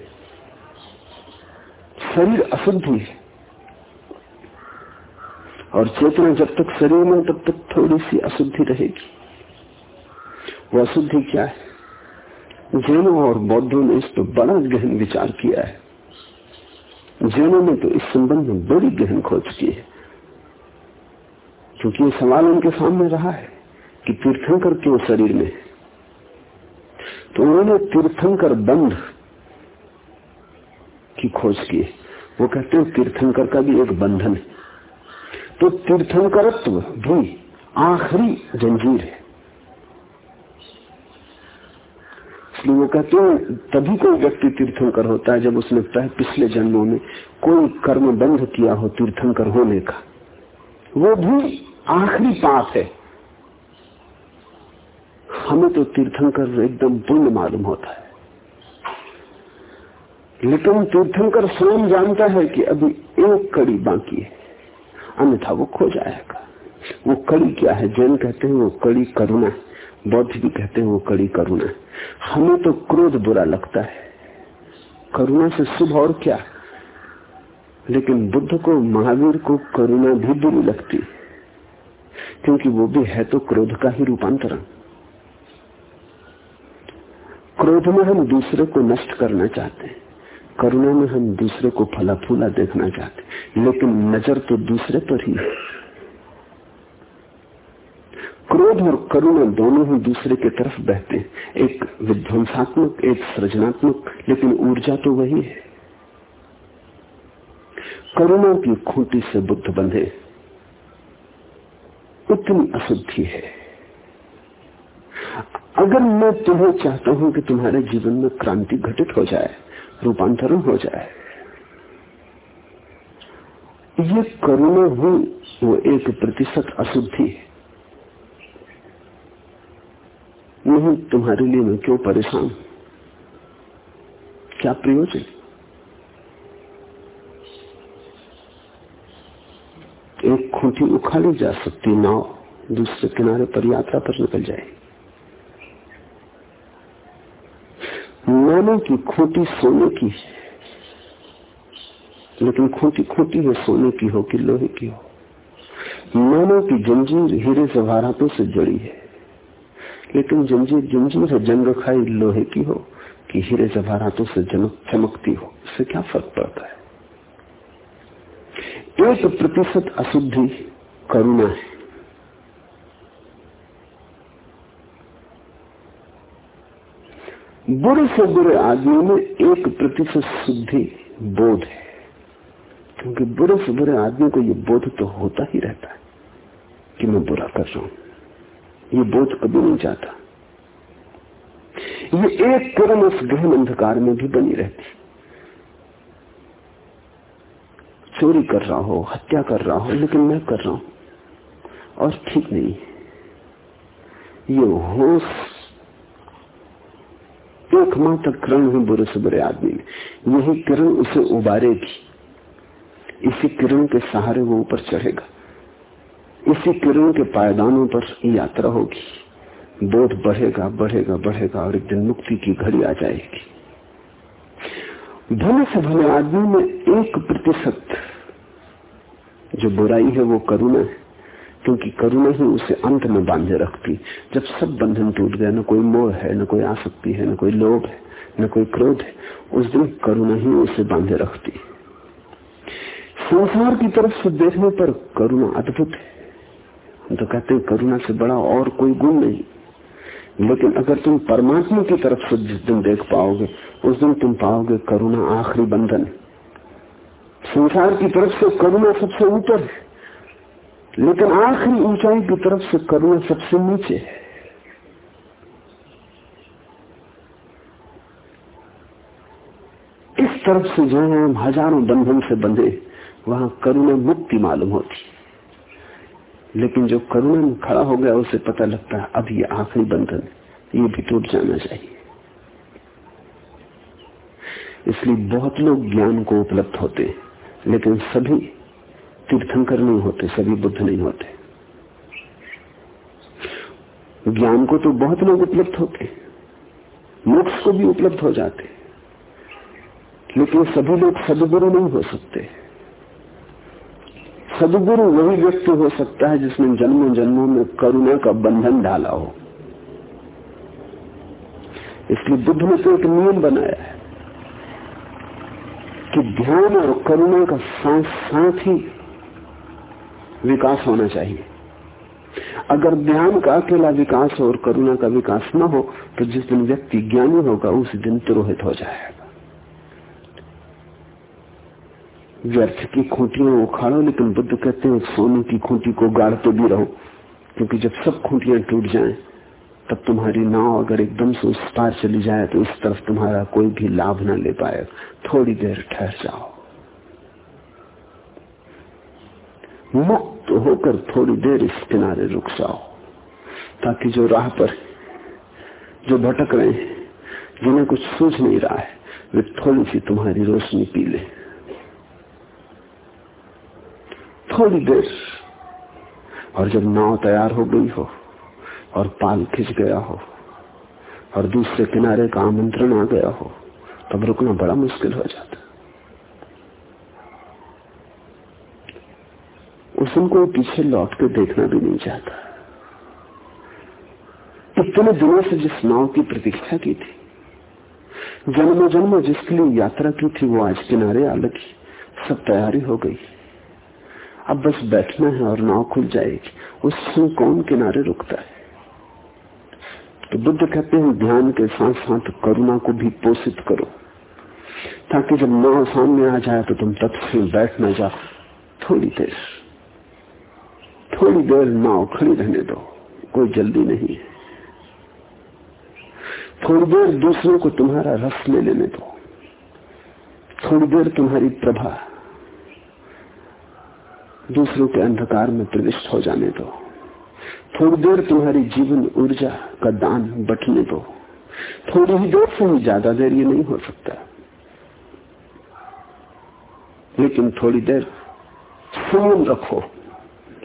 शरीर अशुद्धि है। और चेतना जब तक शरीर में, तब तक थोड़ी सी अशुद्धि रहेगी। वो अशुद्धि क्या है? जैनों और बौद्धों ने इस पर तो बड़ा गहन विचार किया है। जैनों ने तो इस संबंध में बड़ी गहन खोज की है। क्योंकि ये सवाल उनके सामने रहा है कि तीर्थंकर क्यों शरीर में तो उन्होंने तीर्थंकर बंध की खोज की वो कहते हैं तीर्थंकर का भी एक बंधन है। तो तीर्थंकरत्व भी आखिरी जंजीर है। इसलिए वो कहते हैं, तभी कोई व्यक्ति तीर्थंकर होता है जब उसने पिछले जन्मों में कोई कर्म बंध किया हो तीर्थंकर होने का। वो भी आखिरी पाप है। हमें तो तीर्थंकर एकदम पुण्य मालूम होता है। लेकिन तीर्थंकर स्वयं जानता है कि अभी एक कड़ी बाकी है। अन्यथा वो खो जाएगा। वो कड़ी क्या है? जैन कहते हैं वो कड़ी करुणा बौद्ध भी कहते हैं वो कड़ी करुणा हमें तो क्रोध बुरा लगता है। करुणा से शुभ और क्या? लेकिन बुद्ध को, महावीर को करुणा भी बुरी लगती क्योंकि वो भी है तो क्रोध का ही रूपांतरण। क्रोध में हम दूसरे को नष्ट करना चाहते हैं। करुणा में हम दूसरे को फला फूला देखना चाहते लेकिन नज़र तो दूसरे पर ही। क्रोध और करुणा दोनों ही दूसरे की तरफ़ बहते हैं। एक विध्वंसात्मक, एक सृजनात्मक, लेकिन ऊर्जा तो वही है। करुणा की खूंटी से बुद्ध बंधे, उतनी अशुद्धि है। अगर मैं तुम्हें चाहता हूँ कि तुम्हारे जीवन में क्रांति घटित हो जाए रूपांतरण हो जाए। ये करुणा हुई वो एक प्रतिशत अशुद्धि है। नहीं, तुम्हारे लिए मैं क्यों परेशान क्या प्रयोजन? एक खूंटी उखाड़ी जा सकती नाव दूसरे किनारे पर यात्रा पर निकल जाए मानो की खूंटी सोने की है। लेकिन खूंटी खूंटी है, सोने की हो कि लोहे की हो। मानो की जंजीर हीरे जवाहरातों से जड़ी है। लेकिन जंजीर जंजीर है जंग खाई लोहे की हो कि हीरे जवाहरातों से चमकती हो। इससे क्या फ़र्क पड़ता है? एक प्रतिशत अशुद्धि करुणा है। बुरे से बुरे आदमी में एक प्रतिशत शुद्धि बोध है। क्योंकि बुरे से बुरे आदमी को यह बोध तो होता ही रहता है कि मैं बुरा कर रहा हूँ। ये बोध कभी नहीं जाता। ये एक किरण उस गहन अंधकार में भी बनी रहती। चोरी कर रहा हो, हत्या कर रहा हो, लेकिन मैं कर रहा हूँ और ठीक नहीं ये होश एकमात्र किरण है बुरे से बुरे आदमी में। यही किरण उसे उबारेगी। इसी किरण के सहारे वो ऊपर चढ़ेगा। इसी किरण के पायदानों पर यात्रा होगी। बोध बढ़ेगा बढ़ेगा बढ़ेगा और एक दिन मुक्ति की घड़ी आ जाएगी। भले से भले आदमी में एक प्रतिशत जो बुराई है वो करुणा है। क्योंकि करुणा ही उसे अंत में बांधे रखती। जब सब बंधन टूट गया न कोई मोह है, न कोई आसक्ति है, न कोई लोभ है, न कोई क्रोध है, उस दिन करुणा ही उसे बांधे रखती। संसार की तरफ़ से देखने पर करुणा अद्भुत है। हम तो कहते हैं करुणा से बड़ा और कोई गुण नहीं। लेकिन अगर तुम परमात्मा की तरफ़ से जिस दिन देख पाओगे, उस दिन तुम पाओगे करुणा आखिरी बंधन संसार की तरफ़ से करुणा सबसे ऊपर है। लेकिन आखिरी ऊंचाई की तरफ़ से करुणा सबसे नीचे है। इस तरफ़ से जो है, हम हज़ारों बंधन से बंधे, वहाँ करुणा मुक्ति मालूम होती। लेकिन जो करुणा में खड़ा हो गया, उसे पता लगता है, अब ये आखिरी बंधन, ये भी टूट जाना चाहिए। इसलिए बहुत लोग ज्ञान को उपलब्ध होते लेकिन सभी तीर्थंकर नहीं होते, सभी बुद्ध नहीं होते। ज्ञान को तो बहुत लोग उपलब्ध होते, मोक्ष को भी उपलब्ध हो जाते, लेकिन सभी लोग सदगुरु नहीं हो सकते। सदगुरु वही व्यक्ति हो सकता है जिसने जन्मों जन्मों में करुणा का बंधन डाला हो। इसलिए बुद्ध ने तो एक नियम बनाया है कि ध्यान और करुणा का साथ साथ ही विकास होना चाहिए। अगर ध्यान का अकेला विकास हो और करुणा का विकास न हो तो जिस दिन व्यक्ति ज्ञानी होगा, उस दिन तुरोहित हो जाएगा। व्यर्थ की खूंटियाँ उखाड़ो, लेकिन बुद्ध कहते हैं, सोने की खूंटी को गाड़ते भी रहो, क्योंकि जब सब खूंटियाँ टूट जाएँ, तब तुम्हारी नाव अगर एकदम से उस पार चली जाए तो इस तरफ़ तुम्हारा कोई भी लाभ ना ले पाएगा थोड़ी देर ठहर जाओ। मुक्त होकर थोड़ी देर इस किनारे रुक जाओ, ताकि जो राह पर जो भटक रहे हैं, जिन्हें कुछ सूझ नहीं रहा है, वे थोड़ी सी तुम्हारी रोशनी पी ले। थोड़ी देर, और जब नाव तैयार हो गई हो, और पाल खिंच गया हो, और दूसरे किनारे का आमंत्रण आ गया हो, तब रुकना बड़ा मुश्किल हो जाता। उस को पीछे लौट के देखना भी नहीं चाहता। इतने दिनों से जिस नाव की प्रतीक्षा की थी जन्मों जन्मों जिसके लिए यात्रा की थी, वो आज किनारे आ लगी, सब तैयारी हो गई। अब बस बैठना है और नाव खुल जाएगी, उससे कौन किनारे रुकता है? तो बुद्ध कहते हैं, ध्यान के साथ साथ करुणा को भी पोषित करो, ताकि जब नाव सामने आ जाए तो तुम तत्व बैठ न जाओ, थोड़ी देर। थोड़ी देर नाव खड़ी रहने दो। कोई जल्दी नहीं है। थोड़ी देर दूसरों को तुम्हारा रस ले लेने दो। थोड़ी देर तुम्हारी प्रभा दूसरों के अंधकार में प्रविष्ट हो जाने दो। थोड़ी देर तुम्हारी जीवन ऊर्जा का दान बटने दो। थोड़ी ही देर से ही ज़्यादा देर ये नहीं हो सकता। लेकिन थोड़ी देर संयम रखो।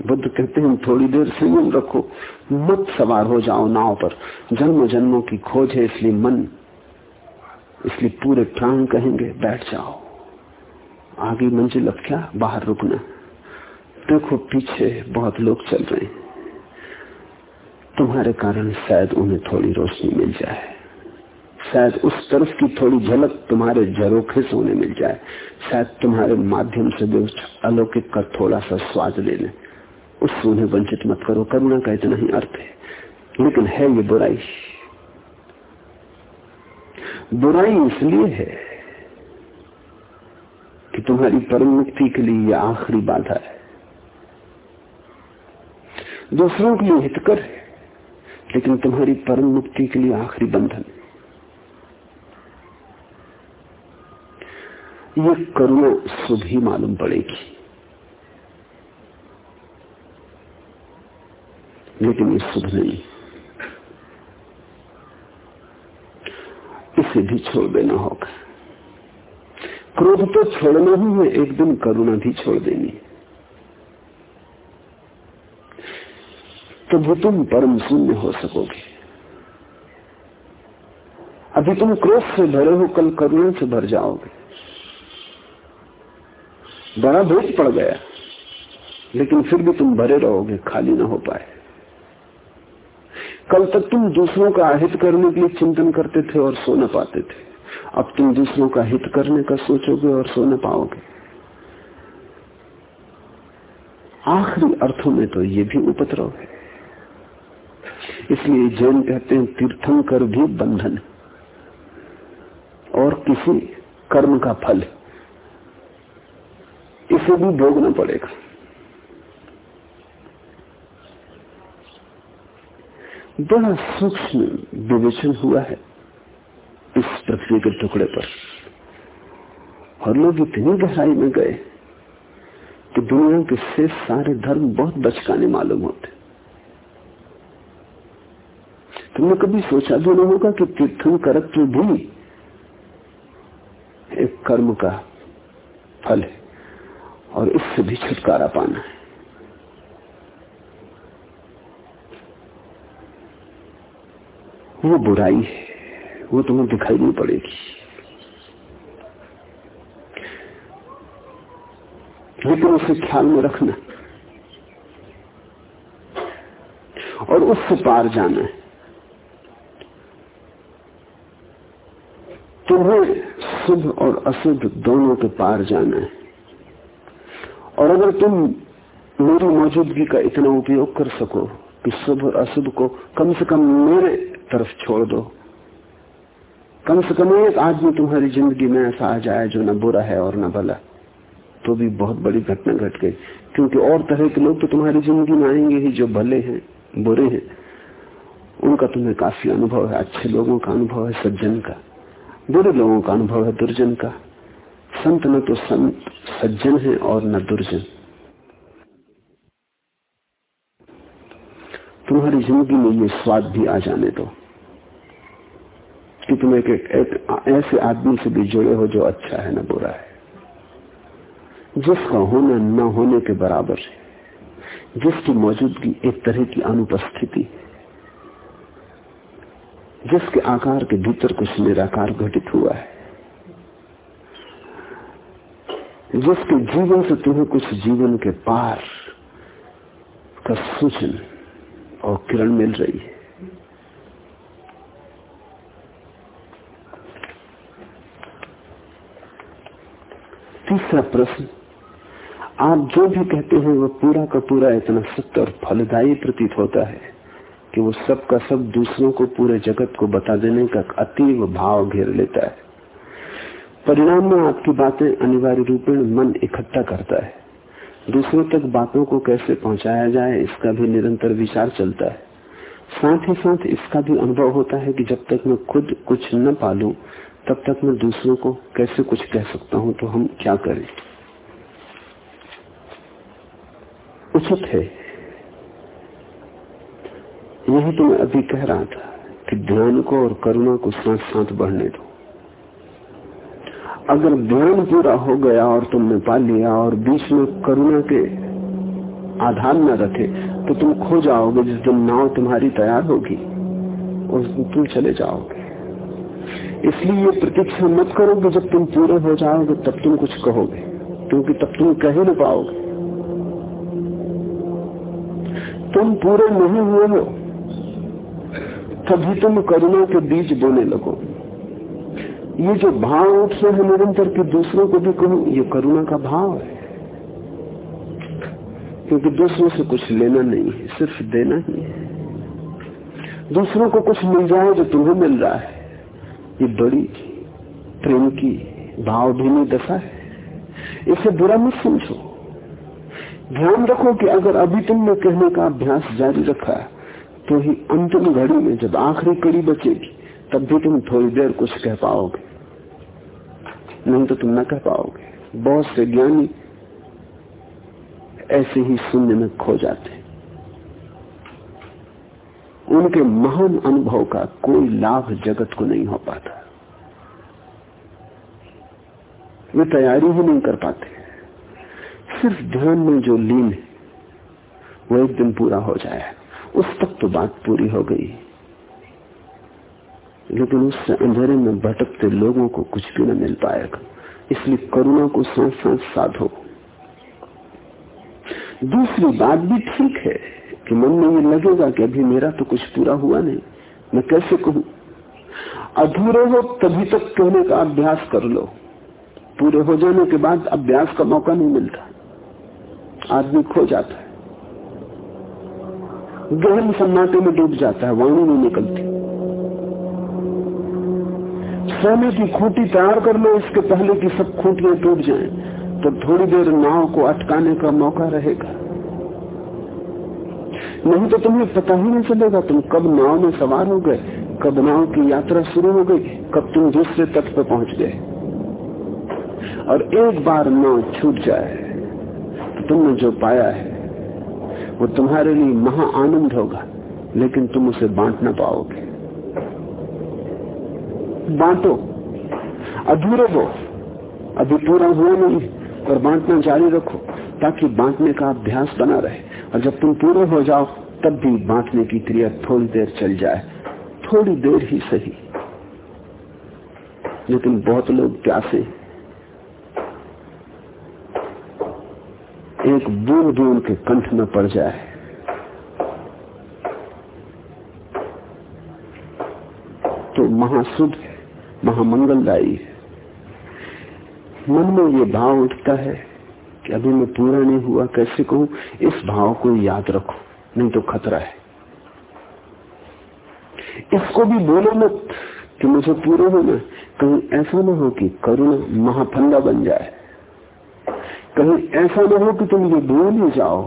बुद्ध कहते हैं, थोड़ी देर संयम रखो, मत सवार हो जाओ नाव पर। जन्म जन्मों की खोज है, इसलिए मन, इसलिए पूरे प्राण कहेंगे, बैठ जाओ। आगे मंजिल अब क्या? बाहर रुकना। देखो, पीछे बहुत लोग चल रहे हैं। तुम्हारे कारण शायद उन्हें थोड़ी रोशनी मिल जाए। शायद उस तरफ़ की थोड़ी झलक तुम्हारे झरोखे से उन्हें मिल जाए। शायद तुम्हारे माध्यम से वे अलौकिक का थोड़ा सा स्वाद ले लें। उससे उन्हें वंचित मत करो, करुणा का इतना ही अर्थ है। लेकिन है ये बुराई। बुराई इसलिए है कि तुम्हारी परम मुक्ति के लिए यह आखिरी बाधा है। दूसरों के लिए हितकर है, लेकिन तुम्हारी परम मुक्ति के लिए आखिरी बंधन ये करुणा शुभ ही मालूम पड़ेगी। लेकिन ये शुभ नहीं इसे भी छोड़ देना होगा। क्रोध तो छोड़ना ही है, एक दिन करुणा भी छोड़ देनी। तो वो तुम परम शून्य हो सकोगे। अभी तुम क्रोध से भरे हो, कल करुणा से भर जाओगे। बड़ा भेद पड़ गया, लेकिन फिर भी तुम भरे रहोगे, खाली ना हो पाए। कल तक तुम दूसरों का हित करने के लिए चिंतन करते थे और सो न पाते थे। अब तुम दूसरों का हित करने का सोचोगे और सो न पाओगे। आखिरी अर्थों में तो ये भी उपद्रव है। इसलिए जैन कहते हैं तीर्थंकर भी बंधन। और किसी कर्म का फल, इसे भी भोगना पड़ेगा। बड़ा सूक्ष्म विवेचन हुआ है इस पृथ्वी के टुकड़े पर। और लोग इतनी गहराई में गए कि दुनिया के शेष सारे धर्म बहुत बचकाने मालूम होते। तुमने कभी सोचा भी नहीं होगा कि तीर्थन करत्व भी एक कर्म का फल है और इससे भी छुटकारा पाना है। वो बुराई है, वो तुम्हें दिखाई नहीं पड़ेगी। लेकिन उसे ख्याल में रखना और उससे पार जाना है। तुम्हें शुभ और अशुभ दोनों के पार जाना है। और अगर तुम मेरी मौजूदगी का इतना उपयोग कर सको कि शुभ और अशुभ को कम से कम मेरे तरफ़ छोड़ दो। कम से कम एक आदमी तुम्हारी ज़िंदगी में ऐसा आ जाए जो न बुरा है और न भला। तो भी बहुत बड़ी घटना घट गई। क्योंकि और तरह के लोग तो तुम्हारी ज़िंदगी में आएँगे ही जो भले हैं, बुरे हैं। उनका तुम्हें काफ़ी अनुभव है, अच्छे लोगों का अनुभव है, सज्जन का। बुरे लोगों का अनुभव है, दुर्जन का। संत न तो संत, सज्जन है और न दुर्जन। तुम्हारी ज़िंदगी में ये स्वाद भी आ जाने दो। कि तुम एक, एक, ऐसे आदमी से भी जुड़े हो जो अच्छा है न बुरा है। जिसका होना न होने के बराबर है। जिसकी मौजूदगी एक तरह की अनुपस्थिति जिसके आकार के भीतर कुछ निराकार घटित हुआ है। जिसके जीवन से तुम्हें कुछ जीवन के पार का सूचन और किरण मिल रही है। तीसरा प्रश्न, आप जो भी कहते हैं वह पूरा का पूरा इतना सत्य और फलदायी प्रतीत होता है कि वो सब का सब दूसरों को पूरे जगत को बता देने का अतीव भाव घेर लेता है। परिणाम में आपकी बातें अनिवार्य रूप में मन इकट्ठा करता है। दूसरों तक बातों को कैसे पहुँचाया जाए, इसका भी निरंतर विचार चलता है। साथ ही साथ इसका भी अनुभव होता है कि जब तक मैं खुद कुछ न पालू, तब तक मैं दूसरों को कैसे कुछ कह सकता हूँ तो हम क्या करें? उचित है। यही तो मैं अभी कह रहा था कि ध्यान को और करुणा को साथ साथ बढ़ने दो। अगर ध्यान पूरा हो गया और तुमने पा लिया और बीच में करुणा के आधार न रखे तो तुम खो जाओगे, जिस दिन नाव तुम्हारी तैयार होगी, उस दिन तुम चले जाओगे। इसलिए ये प्रतीक्षा मत करो कि जब तुम पूरे हो जाओगे, तब तुम कुछ कहोगे, क्योंकि तब तुम कह नहीं पाओगे। तुम पूरे नहीं हुए हो, तभी तुम करुणा के बीज बोने लगो ये जो भाव उठ से है निरंतर कि दूसरों को भी कहूँ ये करुणा का भाव है। क्योंकि दूसरों से कुछ लेना नहीं है, सिर्फ़ देना ही है। दूसरों को कुछ मिल जाए जो तुम्हें मिल रहा है, ये बड़ी प्रेम की भावभीनी दशा है। इसे बुरा मत समझो। ध्यान रखो कि अगर अभी तुमने कहने का अभ्यास जारी रखा तो ही अंतिम घड़ी में जब आखिरी कड़ी बचेगी, तब भी तुम थोड़ी देर कुछ कह पाओगे। नहीं तो तुम न कह पाओगे। बहुत से ज्ञानी ऐसे ही शून्य में खो जाते उनके महान अनुभव का कोई लाभ जगत को नहीं हो पाता। वे तैयारी ही नहीं कर पाते। सिर्फ़ ध्यान में जो लीन है, वो एक दिन पूरा हो जाए। उस तक तो बात पूरी हो गई। लेकिन उससे अंधेरे में भटकते लोगों को कुछ भी न मिल पाएगा। इसलिए करुणा को साथ साथ साधो। दूसरी बात भी ठीक है कि मन में ये लगेगा कि अभी मेरा तो कुछ पूरा हुआ नहीं। मैं कैसे कहूँ? अधूरे हो तभी तक कहने का अभ्यास कर लो। पूरे हो जाने के बाद अभ्यास का मौका नहीं मिलता। आदमी खो जाता है। गहन सन्नाटे में डूब जाता है, वाणी नहीं निकलती। सोने की खूटी तैयार कर लो, इसके पहले की सब खूटियाँ टूट जाएँ तो थोड़ी देर नाव को अटकाने का मौका रहेगा। नहीं तो तुम्हें पता ही नहीं चलेगा तुम कब नाव में सवार हो गए, कब नाव की यात्रा शुरू हो गई, कब तुम दूसरे तट पर पहुँच गए। और एक बार नाव छूट जाए तो तुमने जो पाया है, वो तुम्हारे लिए महा आनंद होगा, लेकिन तुम उसे बांट ना पाओगे। बांटो। अधूरे हो। अभी पूरा हुआ नहीं और बांटना जारी रखो, ताकि बांटने का अभ्यास बना रहे। और जब तुम पूरे हो जाओ, तब भी बांटने की क्रिया थोड़ी देर चल जाए। थोड़ी देर ही सही। लेकिन बहुत लोग प्यासे। एक बूंद भी उनके कंठ में पड़ जाए। तो महाशुभ है। महामंगलदायी है। मन में ये भाव उठता है कि अभी मैं पूरा नहीं हुआ, कैसे कहूँ, इस भाव को याद रखो, नहीं तो खतरा है। इसको भी बोलो मत कि मुझे पूरा होना कहीं ऐसा ना हो कि करुणा महाफंदा बन जाए। कहीं ऐसा ना हो कि तुम ये भूल ही जाओ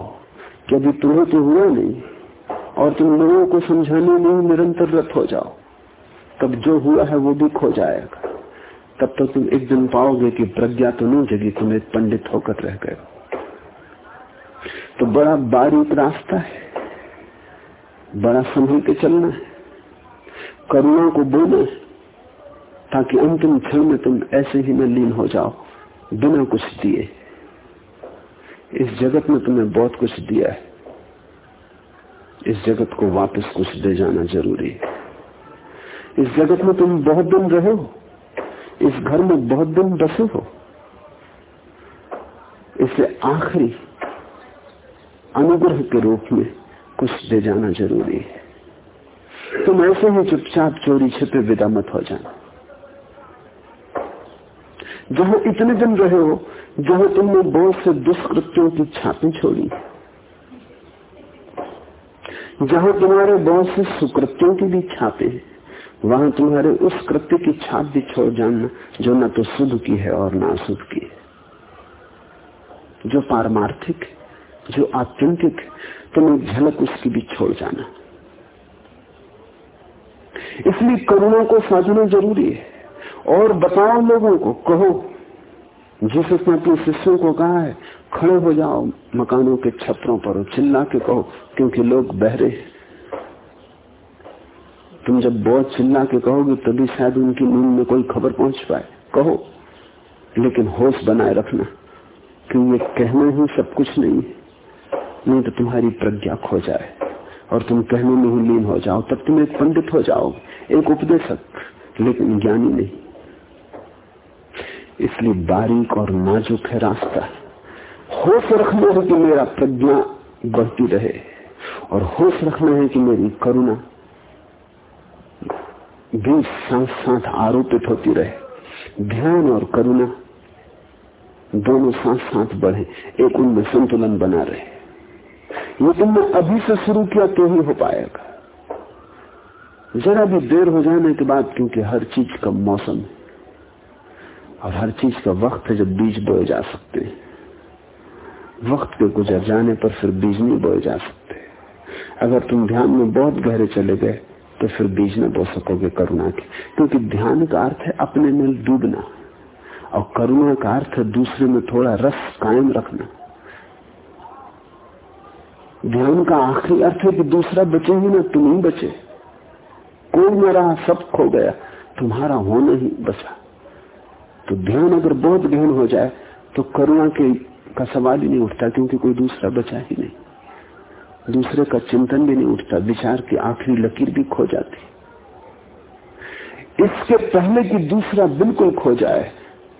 कि अभी तुम्हें तो हुआ नहीं और तुम लोगों को समझाने में निरंतर रत हो जाओ। तब जो हुआ है वो भी खो जाएगा। तब तो तुम एक दिन पाओगे कि प्रज्ञा तो नहीं जगी, तुम एक पंडित होकर रह गए तो बड़ा बारीक रास्ता है। बड़ा संभल के चलना है। करुणा को बोले ताकि अंतिम क्षण में तुम ऐसे ही में लीन हो जाओ, बिना कुछ दिए। इस जगत में तुम्हें बहुत कुछ दिया है। इस जगत को वापस कुछ दे जाना ज़रूरी है। इस जगत में तुम बहुत दिन रहे हो। इस घर में बहुत दिन बसे हो। इसे आखिरी अनुग्रह के रूप में कुछ दे जाना ज़रूरी है। तुम ऐसे ही चुपचाप चोरी छिपे विदा मत हो जाना। जहाँ इतने दिन रहे हो, जहाँ तुमने बहुत से दुष्कृत्यों की छापें छोड़ी, जहाँ तुम्हारे बहुत से सुकृत्यों की भी छापे हैं। वहाँ तुम्हारे उस कृत्य की छाप भी छोड़ जानना, जो न तो शुद्ध की है और ना अशुद्ध की है। जो पारमार्थिक, जो आत्यंतिक तुम झलक उसकी भी छोड़ जाना। इसलिए करुणा को साधना ज़रूरी है। और बताओ लोगों को, कहो, जिस उसने अपने शिष्यों को कहा है, खड़े हो जाओ मकानों के छपरों पर चिल्ला के कहो, क्योंकि लोग बहरे तुम जब बहुत चिल्ला के कहोगे, तभी शायद उनकी नींद में कोई खबर पहुँच पाए। कहो, लेकिन होश बनाए रखना कि ये कहना ही सब कुछ नहीं नहीं तो तुम्हारी प्रज्ञा खो जाए और तुम कहने में ही लीन हो जाओ, तब तुम एक पंडित हो जाओ एक उपदेशक, लेकिन ज्ञानी नहीं। इसलिए बारीक और नाजुक है रास्ता। होश रखना है कि मेरा प्रज्ञा बढ़ती रहे और होश रखना है कि मेरी करुणा भी साथ साथ आरोपित होती रहे। ध्यान और करुणा दोनों साथ साथ बढ़े, एक उनमें संतुलन बना रहे। ये तुमने अभी से शुरू किया तो ही हो पाएगा। जरा भी देर हो जाने के बाद, क्योंकि हर चीज़ का मौसम है, और हर चीज़ का वक्त है जब बीज बोए जा सकते हैं। वक्त के गुजर जाने पर फिर बीज नहीं बोए जा सकते। अगर तुम ध्यान में बहुत गहरे चले गए तो फिर बीज न बो सकोगे करुणा के। क्योंकि ध्यान का अर्थ है अपने में डूबना, और करुणा का अर्थ है दूसरे में थोड़ा रस कायम रखना। ध्यान का आखिरी अर्थ है कि दूसरा बचे ही ना, तुम ही बचे। कोई न रहा सब खो गया, तुम्हारा होना ही बचा। तो ध्यान अगर बहुत गहन हो जाए तो करुणा के का सवाल ही नहीं उठता, क्योंकि कोई दूसरा बचा ही नहीं। दूसरे का चिंतन भी नहीं उठता, विचार की आखिरी लकीर भी खो जाती। इसके पहले कि दूसरा बिल्कुल खो जाए,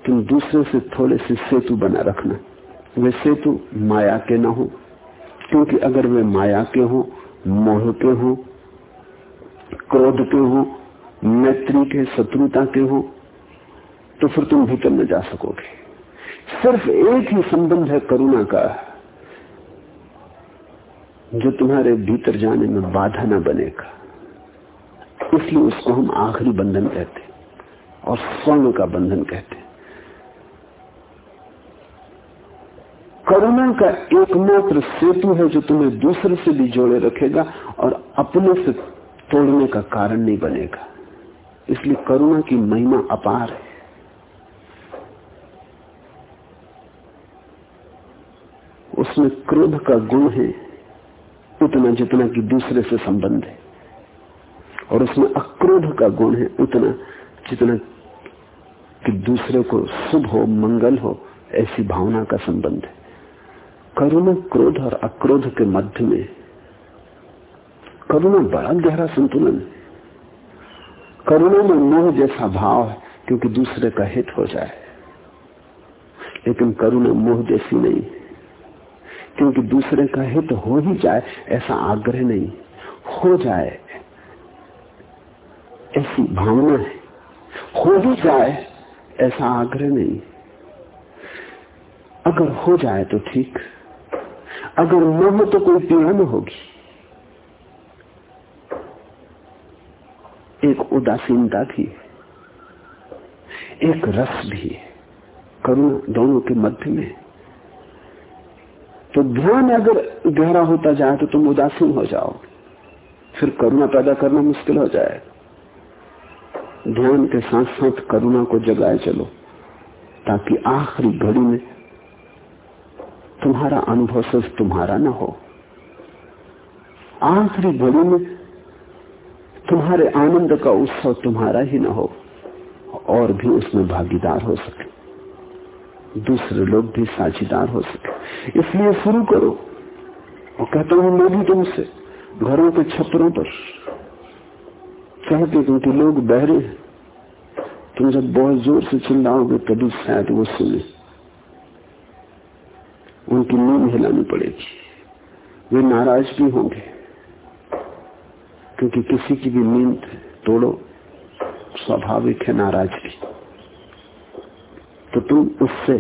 तुम दूसरे से थोड़े से सेतु बना रखना। वे सेतु माया के ना हो, क्योंकि अगर वे माया के हो, मोह के हो, क्रोध के हो, मैत्री के, शत्रुता के हो तो फिर तुम भीतर न जा सकोगे। सिर्फ़ एक ही संबंध है करुणा का। जो तुम्हारे भीतर जाने में बाधा न बनेगा। इसलिए उसको हम आखिरी बंधन कहते और स्वर्ण का बंधन कहते करुणा का एकमात्र सेतु है जो तुम्हें दूसरे से भी जोड़े रखेगा और अपने से तोड़ने का कारण नहीं बनेगा। इसलिए करुणा की महिमा अपार है। उसमें क्रोध का गुण है। उतना जितना कि दूसरे से संबंध है। और उसमें अक्रोध का गुण है उतना जितना कि दूसरे को शुभ हो, मंगल हो, ऐसी भावना का संबंध है। करुणा, क्रोध और अक्रोध के मध्य में करुणा बड़ा गहरा संतुलन है। करुणा में मोह जैसा भाव है, क्योंकि दूसरे का हित हो जाए। लेकिन करुणा मोह जैसी नहीं है। क्योंकि दूसरे का हित हो ही जाए, ऐसा आग्रह नहीं। हो जाए, ऐसी भावना है। हो ही जाए, ऐसा आग्रह नहीं। अगर हो जाए तो ठीक। अगर न हो तो कोई पीड़ा न होगी। एक उदासीनता भी एक रस भी है। करुणा दोनों के मध्य में तो ध्यान अगर गहरा होता जाए तो तुम उदासीन हो जाओ। फिर करुणा पैदा करना मुश्किल हो जाए। ध्यान के साथ साथ करुणा को जगाए चलो, ताकि आखिरी घड़ी में तुम्हारा अनुभव सिर्फ़ तुम्हारा ना हो। आखिरी घड़ी में तुम्हारे आनंद का उत्सव तुम्हारा ही ना हो, और भी उसमें भागीदार हो सके। दूसरे लोग भी साझीदार हो सके। इसलिए शुरू करो। और कहता हूँ, मैं भी तुमसे, घरों के छपरों पर। कहते क्योंकि लोग बहरे हैं, तुम जब बहुत ज़ोर से चिल्लाओगे, तभी शायद वो सुने। उनकी नींद हिलानी पड़ेगी। वे नाराज़ भी होंगे। क्योंकि किसी की भी नींद तोड़ो, स्वाभाविक है नाराज़गी। तुम उससे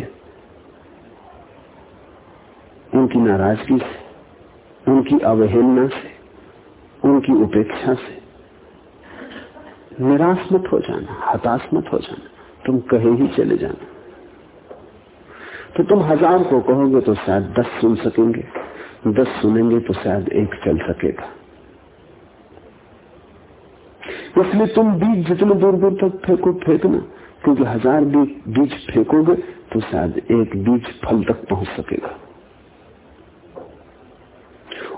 उनकी नाराज़गी से, उनकी अवहेलना से, उनकी उपेक्षा से निराश मत हो जाना, हताश मत हो जाना, तुम कहे ही चले जाना। तो तुम हज़ार को कहोगे तो शायद दस सुन सकेंगे, दस सुनेंगे तो शायद एक चल सकेगा। इसलिए तुम बीज जितने दूर दूर तक फेंको, फेंकना। क्योंकि हज़ार बीज फेंकोगे तो शायद एक बीज फल तक पहुँच सकेगा।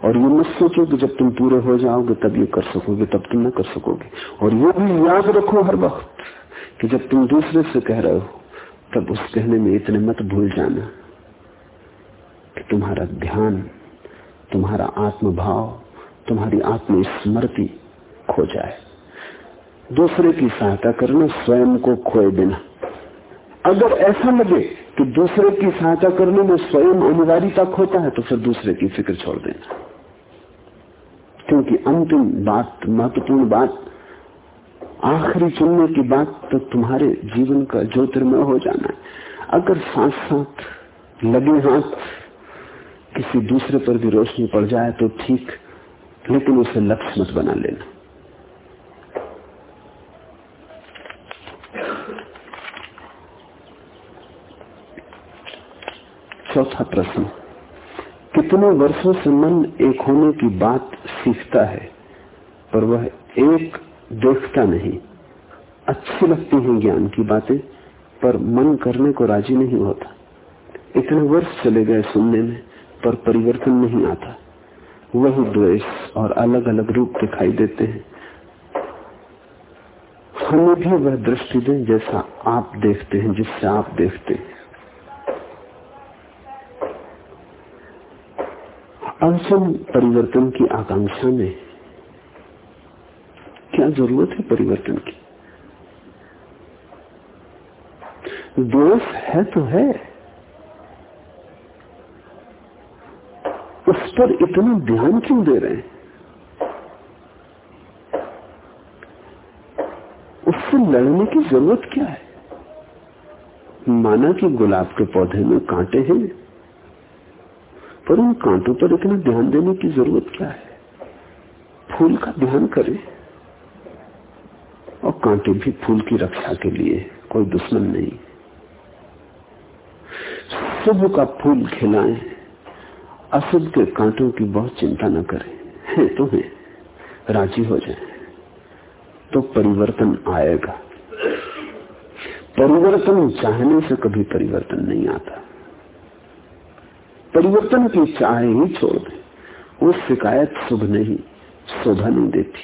और ये मत सोचो कि जब तुम पूरे हो जाओगे, तब ये कर सकोगे, तब तुम न कर सकोगे। और ये भी याद रखो हर वक्त कि जब तुम दूसरे से कह रहे हो, तब उस कहने में इतने मत भूल जाना कि तुम्हारा ध्यान, तुम्हारा आत्मभाव, तुम्हारी आत्मस्मृति खो जाए। दूसरे की सहायता करना स्वयं को खोए देना अगर ऐसा लगे कि दूसरे की सहायता करने में स्वयं अनिवार्यता खोता है तो फिर दूसरे की फ़िक्र छोड़ देना। क्योंकि अंतिम बात, महत्वपूर्ण बात, आखिरी चुनने की बात तो तुम्हारे जीवन का ज्योतिर्मय हो जाना है। अगर साथ साथ लगे हाथ, किसी दूसरे पर भी रोशनी पड़ जाए तो ठीक, लेकिन उसे लक्ष्य मत बना लेना। चौथा प्रश्न, कितने वर्षों से मन एक होने की बात सीखता है, पर वह एक देखता नहीं। अच्छी लगती हैं ज्ञान की बातें, पर मन करने को राज़ी नहीं होता। इतने वर्ष चले गए सुनने में, पर परिवर्तन नहीं आता। वही द्वेष और अलग अलग रूप दिखाई देते हैं। हमें भी वह दृष्टि दें जैसा आप देखते हैं, जिससे आप देखते हैं। अवसम परिवर्तन की आकांक्षा में। क्या ज़रूरत है परिवर्तन की? दोष है तो है। उस पर इतना ध्यान क्यों दे रहे हैं? उससे लड़ने की ज़रूरत क्या है? माना कि गुलाब के पौधे में कांटे हैं। पर उन कांटों पर इतना ध्यान देने की ज़रूरत क्या है? फूल का ध्यान करें। और कांटे भी फूल की रक्षा के लिए, कोई दुश्मन नहीं। शुभ का फूल खिलाएँ। अशुभ के कांटों की बहुत चिंता न करें। है तो है। राज़ी हो जाए। तो परिवर्तन आएगा। परिवर्तन चाहने से कभी परिवर्तन नहीं आता। परिवर्तन की चाह ही छोड़ दे। वो शिकायत शुभ नहीं, शोभा नहीं देती।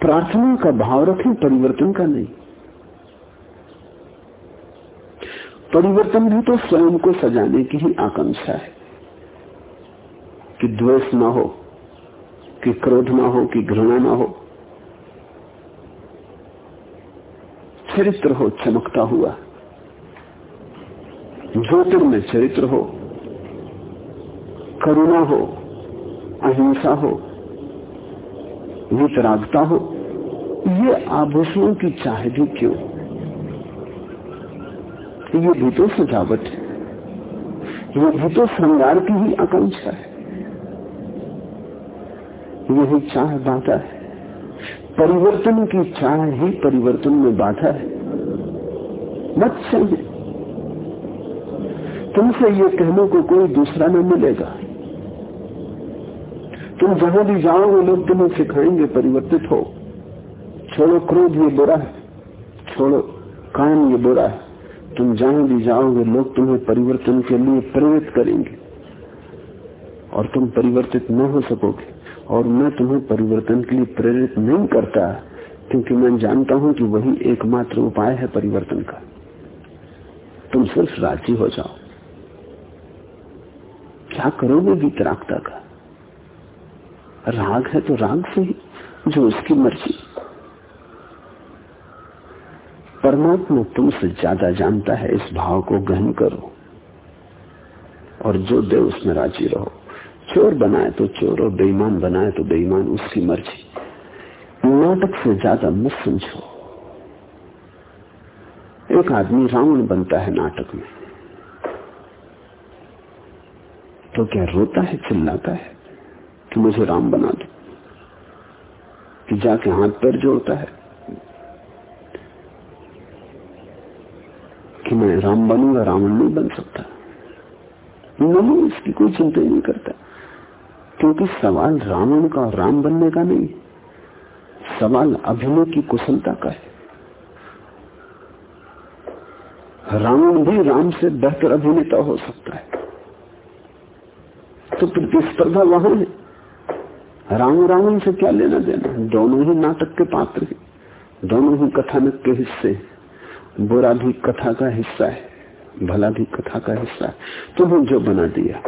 प्रार्थना का भाव रखें, परिवर्तन का नहीं। परिवर्तन भी तो स्वयं को सजाने की ही आकांक्षा है। कि द्वेष ना हो, कि क्रोध ना हो, कि घृणा ना हो। चरित्र हो, चमकता हुआ। ज्योतिर्मय चरित्र हो, करुणा हो, अहिंसा हो, वितरागता हो, ये आभूषणों की चाह भी क्यों? ये भी तो सजावट है। ये भी तो श्रृंगार की ही आकांक्षा है। यही चाह बाधा है। परिवर्तन की चाह ही परिवर्तन में बाधा है। मत तुमसे ये कहने को कोई दूसरा न मिलेगा। तुम जहाँ भी जाओगे, लोग तुम्हें सिखाएँगे, परिवर्तित हो। छोड़ो, क्रोध ये बुरा है। छोड़ो, काम ये बुरा है। तुम जहाँ भी जाओगे, लोग तुम्हें परिवर्तन के लिए प्रेरित करेंगे। और तुम परिवर्तित न हो सकोगे। और मैं तुम्हें परिवर्तन के लिए प्रेरित नहीं करता, क्योंकि मैं जानता हूँ कि वही एकमात्र उपाय है परिवर्तन का। तुम सिर्फ़ राज़ी हो जाओ। क्या करोगे वितरागता का? राग है तो राग से ही, जो उसकी मर्ज़ी। परमात्मा तुमसे ज़्यादा जानता है, इस भाव को गहन करो। और जो दे उसमें राज़ी रहो। चोर बनाए तो चोर और बेईमान बनाए तो बेईमान, उसकी मर्ज़ी। नाटक से ज़्यादा मत समझो। एक आदमी रावण बनता है नाटक में। तो क्या रोता है, चिल्लाता है कि मुझे राम बना दो? कि जाके हाथ पैर जोड़ता है? कि मैं राम बनूँगा, रावण नहीं बन सकता? नहीं इसकी कोई चिंता ही नहीं करता। क्योंकि सवाल रावण का राम बनने का नहीं सवाल अभिनय की कुशलता का है। रावण भी राम से बेहतर अभिनेता हो सकता है। तो प्रतिस्पर्धा वहाँ है। राम रावण से क्या लेना देना? दोनों ही नाटक के पात्र हैं। दोनों ही कथानक के हिस्से बुरा भी कथा का हिस्सा है, भला भी कथा का हिस्सा है। तुम्हें जो बना दिया,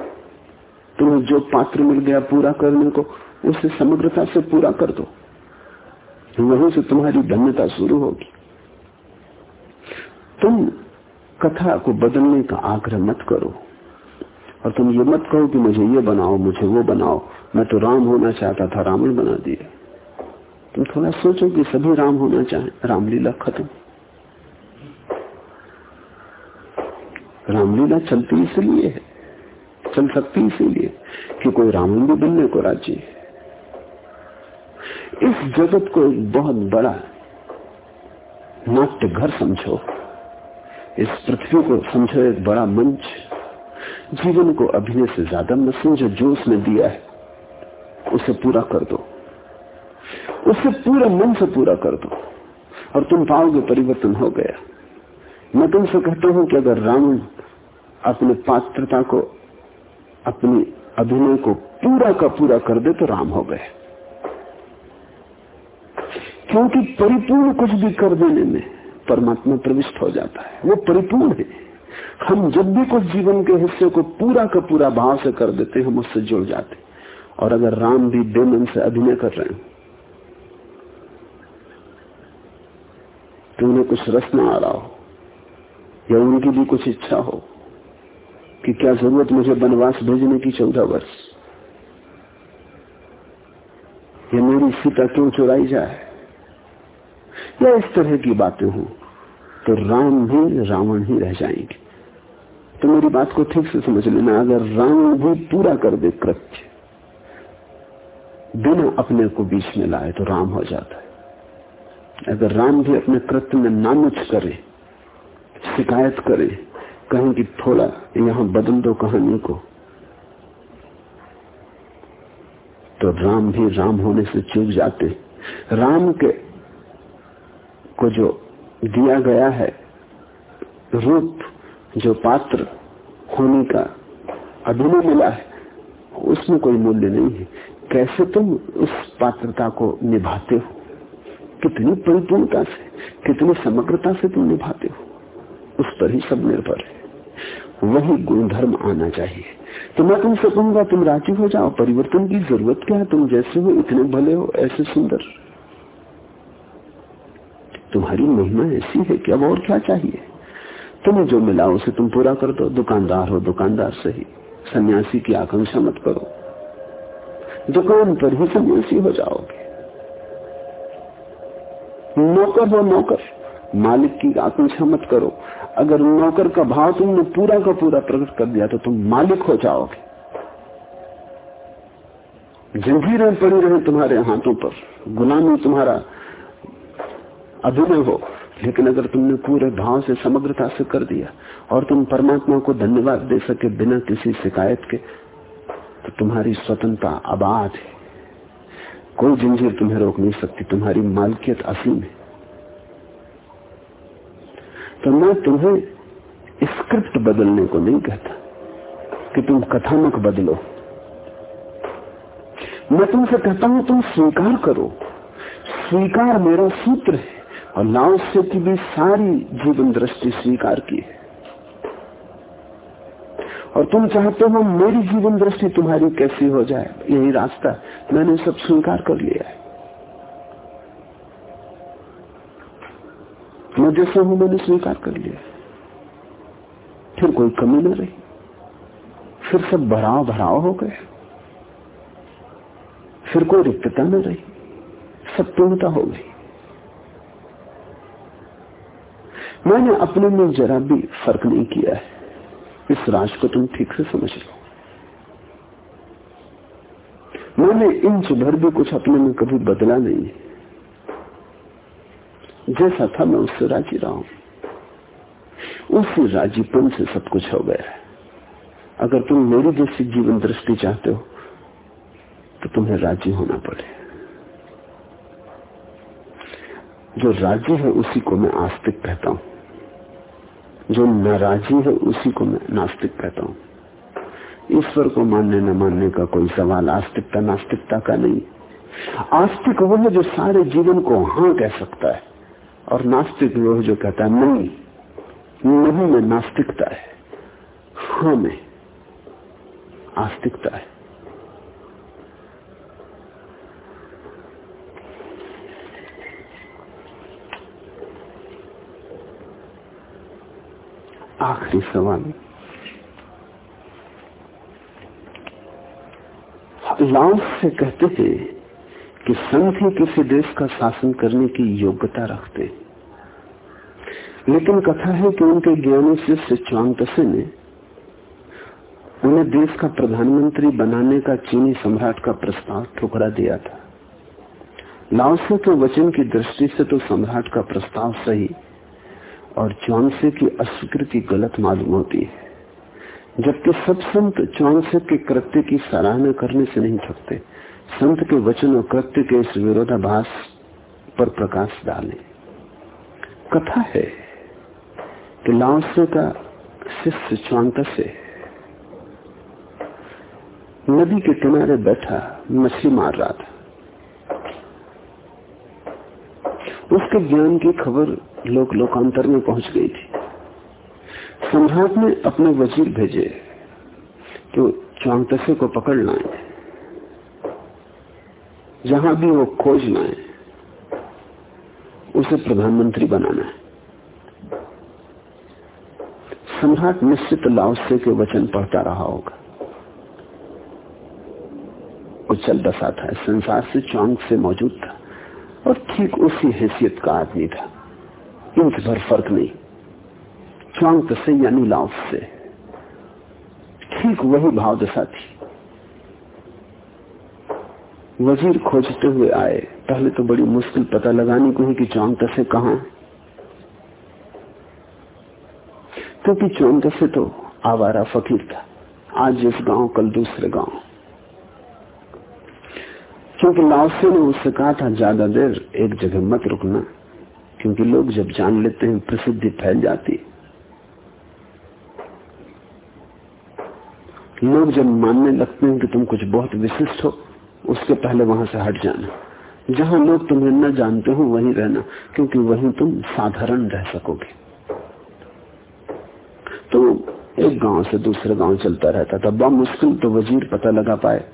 तुम्हें जो पात्र मिल गया पूरा करने को, उसे समग्रता से पूरा कर दो। वहीं से तुम्हारी धन्यता शुरू होगी। तुम कथा को बदलने का आग्रह मत करो। और तुम ये मत कहो कि मुझे ये बनाओ, मुझे वो बनाओ। मैं तो राम होना चाहता था, रावण बना दिया। तुम थोड़ा सोचो कि सभी राम होना चाहे, रामलीला खत्म। रामलीला चलती इसलिए है, चल सकती इसीलिए कि कोई रावण भी बनने को राज़ी है। इस जगत को एक बहुत बड़ा नाट्य घर समझो। इस पृथ्वी को समझो, एक बड़ा मंच जीवन को अभिनय से ज़्यादा मत समझो जो उसने दिया है। उसे पूरा कर दो। उसे पूरे मन से पूरा कर दो। और तुम पाओगे परिवर्तन हो गया। मैं तुमसे कहता हूँ कि अगर रावण अपने पात्रता को, अपनी अभिनय को पूरा का पूरा कर दे तो राम हो गए। क्योंकि परिपूर्ण कुछ भी कर देने में परमात्मा प्रविष्ट हो जाता है। वो परिपूर्ण है। हम जब भी कुछ जीवन के हिस्से को पूरा का पूरा भाव से कर देते हम उससे जुड़ जाते और अगर राम भी बेमन से अभिनय कर रहे हैं तो उन्हें कुछ रस ना आ रहा हो, या उनकी भी कुछ इच्छा हो कि क्या ज़रूरत मुझे वनवास भेजने की चौदह वर्ष, या मेरी सीता क्यों चुराई जाए, या इस तरह की बातें हो तो राम भी रावण ही रह जाएँगे। तो मेरी बात को ठीक से समझ लेना। अगर राम भी पूरा कर दे कृत्य, बिना अपने को बीच में लाए तो राम हो जाता है। अगर राम भी अपने कृत्य में नामुच करे, शिकायत करे, कहें कि थोड़ा यहाँ बदल दो कहानी को तो राम भी राम होने से चूक जाते। राम के को जो दिया गया है, रूप जो पात्र होने का अभिनय मिला है, उसमें कोई मूल्य नहीं है। कैसे तुम उस पात्रता को निभाते हो? कितनी परिपूर्णता से, कितनी समग्रता से तुम निभाते हो? उस पर ही सब निर्भर है। वही गुणधर्म आना चाहिए। तो मैं तुमसे कहूँगा, तुम राज़ी हो जाओ, परिवर्तन की ज़रूरत क्या है? तुम जैसे हो, इतने भले हो, ऐसे सुंदर। तुम्हारी महिमा ऐसी है कि अब और क्या चाहिए? तुम्हें जो मिला उसे तुम पूरा कर दो। दुकानदार हो, दुकानदार सही सन्यासी की आकांक्षा मत करो। दुकान पर ही सन्यासी हो जाओगे। नौकर हो नौकर। मालिक की आकांक्षा मत करो। अगर नौकर का भाव तुमने पूरा का पूरा प्रकट कर दिया तो तुम मालिक हो जाओगे। जंजीरें पड़ी रहे तुम्हारे हाथों पर। गुलामी तुम्हारा अभिनय हो। लेकिन अगर तुमने पूरे भाव से समग्रता से कर दिया और तुम परमात्मा को धन्यवाद दे सके बिना किसी शिकायत के तो तुम्हारी स्वतंत्रता आबाद है। कोई जंजीर तुम्हें रोक नहीं सकती, तुम्हारी मालकियत असीम है। तो मैं तुम्हें स्क्रिप्ट बदलने को नहीं कहता कि तुम कथानक बदलो। मैं तुमसे कहता हूँ, तुम स्वीकार करो। स्वीकार मेरा सूत्र है। और लाओस्य की भी सारी जीवन दृष्टि स्वीकार की है। और तुम चाहते हो मेरी जीवन दृष्टि तुम्हारी कैसी हो जाए? यही रास्ता मैंने सब स्वीकार कर लिया है। मैं जैसे हूँ मैंने स्वीकार कर लिया फिर कोई कमी न रही। फिर सब भराव भराव हो गए। फिर कोई रिक्तता न रही। सब पूर्णता हो गई। मैंने अपने में जरा भी फ़र्क नहीं किया है। इस राज को तुम ठीक से समझ लो मैंने इंच भर भी कुछ अपने में कभी बदला नहीं है। जैसा था मैं उससे राज़ी रहा हूँ। उसी राजीपन से सब कुछ हो गया है। अगर तुम मेरी जैसी जीवन दृष्टि चाहते हो तो तुम्हें राज़ी होना पड़े। जो राज़ी है उसी को मैं आस्तिक कहता हूँ। जो नाराजी है, उसी को मैं नास्तिक कहता हूँ। ईश्वर को मानने, न मानने का कोई सवाल, आस्तिकता, नास्तिकता का नहीं। आस्तिक वो है जो सारे जीवन को हाँ कह सकता है, और नास्तिक वो जो कहता है, नहीं नहीं, में नास्तिकता है। हाँ में आस्तिकता है। आखिरी सवाल। लाओस से कहते हैं कि संघ ही किसी देश का शासन करने की योग्यता रखते। लेकिन कथा है कि उनके ज्ञानी शिष्य च्वांगतसे ने उन्हें देश का प्रधानमंत्री बनाने का चीनी सम्राट का प्रस्ताव ठुकरा दिया था। लाओसे के वचन की दृष्टि से तो सम्राट का प्रस्ताव सही और च्वांगसे की अस्वीकृति गलत मालूम होती है, जबकि सब संत च्वांगसे के कृत्य की सराहना करने से नहीं थकते। संत के वचन और कृत्य के इस विरोधाभास पर प्रकाश डाले। कथा है कि लाओसे का शिष्य च्वांत से नदी के किनारे बैठा मछली मार रहा था। उसके ज्ञान की खबर लोक लोकांतर में पहुँच गई थी। सम्राट ने अपने वज़ीर भेजे कि च्वांतसे को पकड़ लाए। जहाँ भी वो खोज लाए, उसे प्रधानमंत्री बनाना है। सम्राट निश्चित लाओसे के वचन पढ़ता रहा होगा। उचल बसा था। संसार से चौंक से मौजूद था और ठीक उसी हैसियत का आदमी था। इंच भर फ़र्क नहीं? चौंक से यानी लाओस से। ठीक वही भाव दशा थी वज़ीर खोजते हुए आए। पहले तो बड़ी मुश्किल पता लगानी को कि चौंक से कहा क्योंकि चौंक से तो आवारा फकीर था। आज इस गाँव कल दूसरे गाँव। क्योंकि लाओसे ने उससे कहा था, ज़्यादा देर एक जगह मत रुकना। क्योंकि लोग जब जान लेते हैं, प्रसिद्धि फैल जाती लोग जब मानने लगते हैं कि तुम कुछ बहुत विशिष्ट हो, उसके पहले वहाँ से हट जाना। जहाँ लोग तुम्हें न जानते हो, वहीं रहना, क्योंकि वहीं तुम साधारण रह सकोगे। तो एक गाँव से दूसरे गाँव चलता रहता था। बहुत मुश्किल तो वज़ीर पता लगा पाए।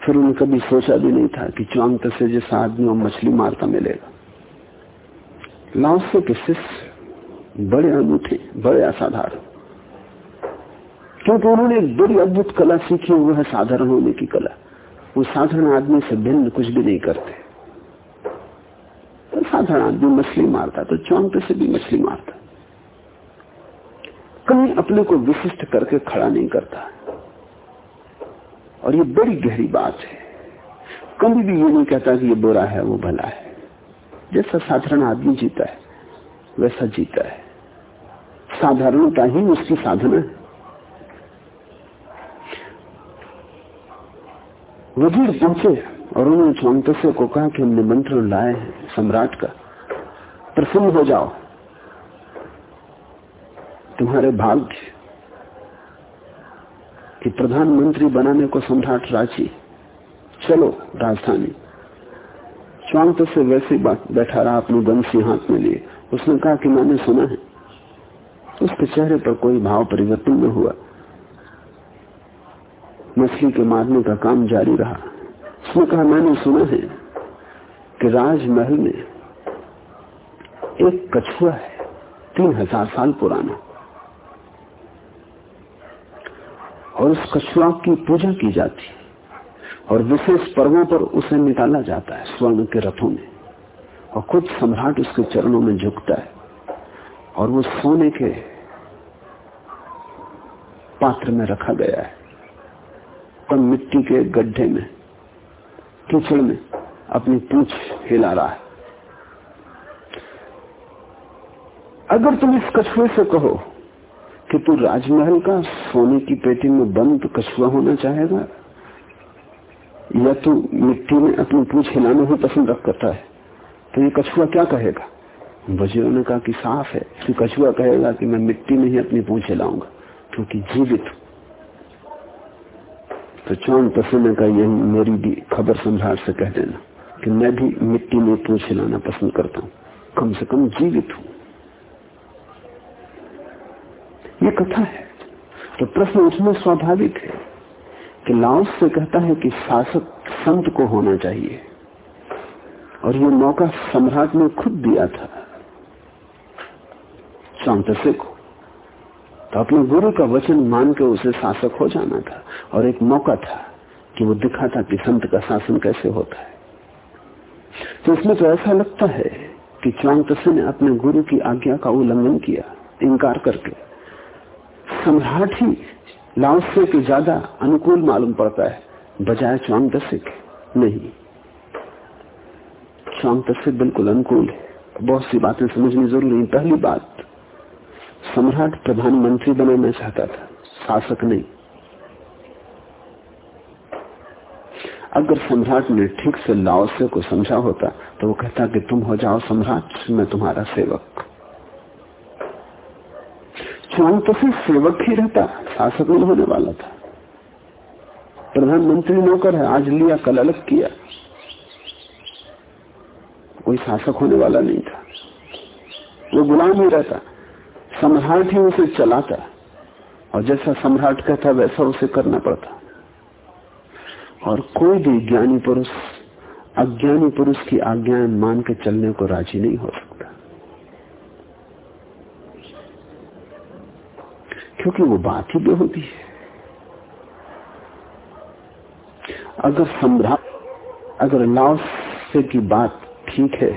फिर उन्हें कभी सोचा भी नहीं था कि च्वांग से जैसा आदमी और मछली मारता मिलेगा। लाओसे के शिष्य बड़े अनूठे बड़े असाधारण। क्योंकि उन्होंने एक बड़ी अद्भुत कला सीखी, वो है साधारण होने की कला। वो साधारण आदमी से भिन्न कुछ भी नहीं करते। तो साधारण आदमी मछली मारता तो चौंक से भी मछली मारता। कहीं अपने को विशिष्ट करके खड़ा नहीं करता। और ये बड़ी गहरी बात है। कभी भी ये नहीं कहता कि ये बुरा है, वो भला है। जैसा साधारण आदमी जीता है, वैसा जीता है। साधारणता ही उसकी साधना है। वज़ीर पहुँचे और उन्होंने चौंतसे को कहा कि हम निमंत्रण लाए हैं, सम्राट का। प्रसन्न हो जाओ। तुम्हारे भाग्य कि प्रधानमंत्री बनाने को सम्राट राज़ी। चलो राजधानी। स्वांत से वैसे बैठा रहा अपनी बंसी हाथ में लिए। उसने कहा कि मैंने सुना है। उसके चेहरे पर कोई भाव परिवर्तन न हुआ। मछली के मारने का काम जारी रहा। उसने कहा, मैंने सुना है कि राजमहल में एक कछुआ है, तीन हज़ार साल पुराना। और उस कछुआ की पूजा की जाती है। और विशेष पर्वों पर उसे निकाला जाता है, स्वर्ण के रथों में। और खुद सम्राट उसके चरणों में झुकता है और वो सोने के पात्र में रखा गया है। और मिट्टी के गड्ढे में, कीचड़ में अपनी पूछ हिला रहा है। अगर तुम इस कछुए से कहो कि तू राजमहल का सोने की पेटी में बंद कछुआ होना चाहेगा या तू मिट्टी में अपनी पूछ हिलाना ही पसंद रख करता है। तो ये कछुआ क्या कहेगा? वजीरों ने कहा कि साफ़ है। कि कछुआ कहेगा कि मैं मिट्टी में ही अपनी पूछ हिलाऊँगा, क्योंकि जीवित तो चौन पसीने का यही मेरी भी खबर सम्राट से कह देना कि मैं भी मिट्टी में पूछ हिलाना पसंद करता हूँ। कम से कम जीवित हूँ। ये कथा है। तो प्रश्न उसमें स्वाभाविक है कि लाओस से कहता है कि शासक संत को होना चाहिए। और ये मौका सम्राट ने खुद दिया था। चांतसे को। तो अपने गुरु का वचन मान के उसे शासक हो जाना था। और एक मौका था कि वो दिखाता कि संत का शासन कैसे होता है। तो इसमें तो ऐसा लगता है कि चौंतसे ने अपने गुरु की आज्ञा का उल्लंघन किया, इनकार करके। सम्राट ही लाओसे के ज़्यादा अनुकूल मालूम पड़ता है, बजाय के नहीं। चौंतसे बिल्कुल अनुकूल है। बहुत सी बातें समझनी ज़रूरी है। पहली बात, सम्राट प्रधानमंत्री बनाना चाहता था, शासक नहीं। अगर सम्राट ने ठीक से लाओसे को समझा होता तो वो कहता कि तुम हो जाओ सम्राट, मैं तुम्हारा सेवक। स्वयं तो फिर सेवक ही रहता, शासक नहीं होने वाला था। प्रधानमंत्री नौकर है, आज लिया, कल अलग किया। कोई शासक होने वाला नहीं था। वो गुलाम ही रहता, सम्राट ही उसे चलाता, और जैसा सम्राट कहता, वैसा उसे करना पड़ता। और कोई भी ज्ञानी पुरुष, अज्ञानी पुरुष की आज्ञाएँ मान के चलने को राज़ी नहीं हो सकता। क्योंकि वो बात ही बेहोती है। अगर सम्राट अगर लाओसे की बात ठीक है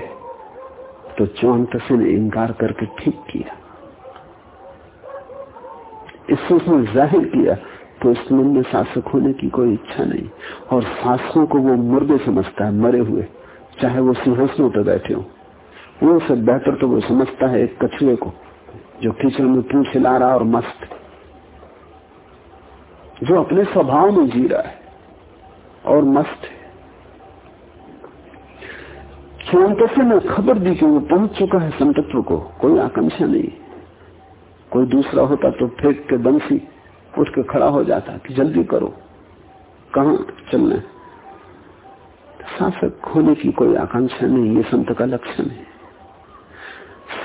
तो चौंतसे ने इनकार करके ठीक किया। इससे उसने ज़ाहिर किया तो इस मन में शासक होने की कोई इच्छा नहीं, और शासकों को वो मुर्दे समझता है, मरे हुए, चाहे वो सिंहासनों पर बैठे हो। वो से बेहतर तो वो समझता है एक कछुए को, जो कीचड़ में पूछ हिला रहा और मस्त जो अपने स्वभाव में जी रहा है और मस्त है। से ने खबर दी कि वो पहुँच चुका है संतत्व को, कोई आकांक्षा नहीं। कोई दूसरा होता तो फेंक के बंसी उठ के खड़ा हो जाता कि जल्दी करो, कहा चलना शासक होने की कोई आकांक्षा नहीं, ये संत का लक्षण है।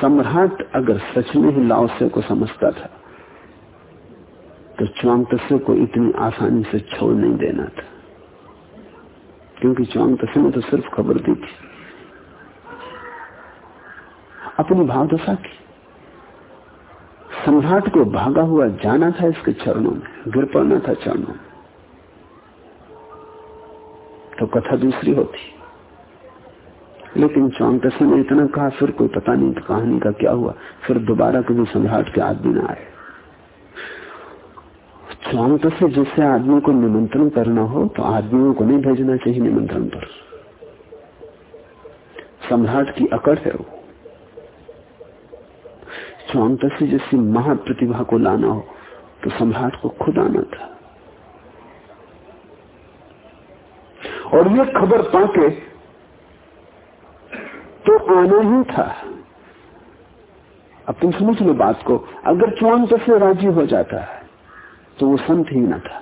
सम्राट अगर सच में ही लाओसे को समझता था तो च्वांगतसे को इतनी आसानी से छोड़ नहीं देना था। क्योंकि चौंग च्वांगतसे ने तो सिर्फ़ खबर दी थी। अपनी भावदशा की। सम्राट को भागा हुआ जाना था इसके चरणों में, गिर पड़ना था चरणों में। तो कथा दूसरी होती। लेकिन चौंतसी ने इतना कहा, फिर कोई पता नहीं तो कहानी का क्या हुआ। फिर दोबारा कभी सम्राट के आदमी ना आए। चौंत से जिससे आदमी को निमंत्रण करना हो तो आदमियों को नहीं भेजना चाहिए निमंत्रण पर। सम्राट की अकड़ है वो। चौंतसी जैसी महाप्रतिभा को लाना हो तो सम्राट को खुद आना था। और ये खबर पाके तो आना ही था। अब तुम समझ लो बात को, अगर चौंत से राज़ी हो जाता है तो वो संत ही ना था।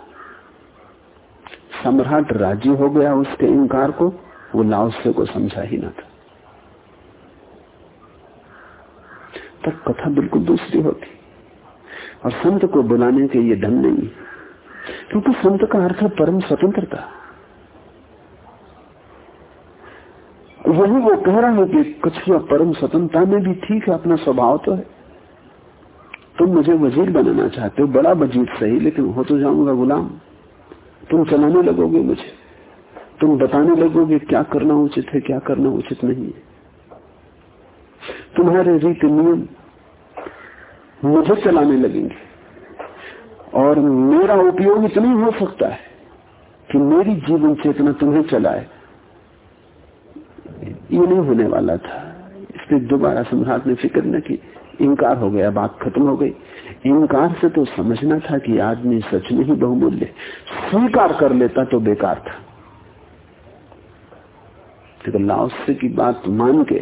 सम्राट राज़ी हो गया उसके इंकार को, वो लाओसे को समझा ही ना था। तब कथा बिल्कुल दूसरी होती। और संत को बुलाने के ये ढंग नहीं, क्योंकि संत का अर्थ है परम स्वतंत्रता। वही वो कह रहा है कि कछुआ परम स्वतंत्रता में भी ठीक है, अपना स्वभाव तो है। तुम मुझे वज़ीर बनाना चाहते हो, बड़ा वज़ीर सही, लेकिन हो तो जाऊँगा गुलाम। तुम चलाने लगोगे मुझे। तुम बताने लगोगे क्या करना उचित है, क्या करना उचित नहीं है। तुम्हारे रीति नियम मुझे चलाने लगेंगे। और मेरा उपयोग इतना ही सकता है कि मेरी जीवन चेतना तुम्हें चलाए। ये नहीं होने वाला था। इसलिए दोबारा सम्राट ने फ़िक्र न की इनकार हो गया, बात खत्म हो गई। इनकार से तो समझना था कि आदमी सच में ही बहुमूल्य। स्वीकार कर लेता तो बेकार था। तो लाओसे की बात मान के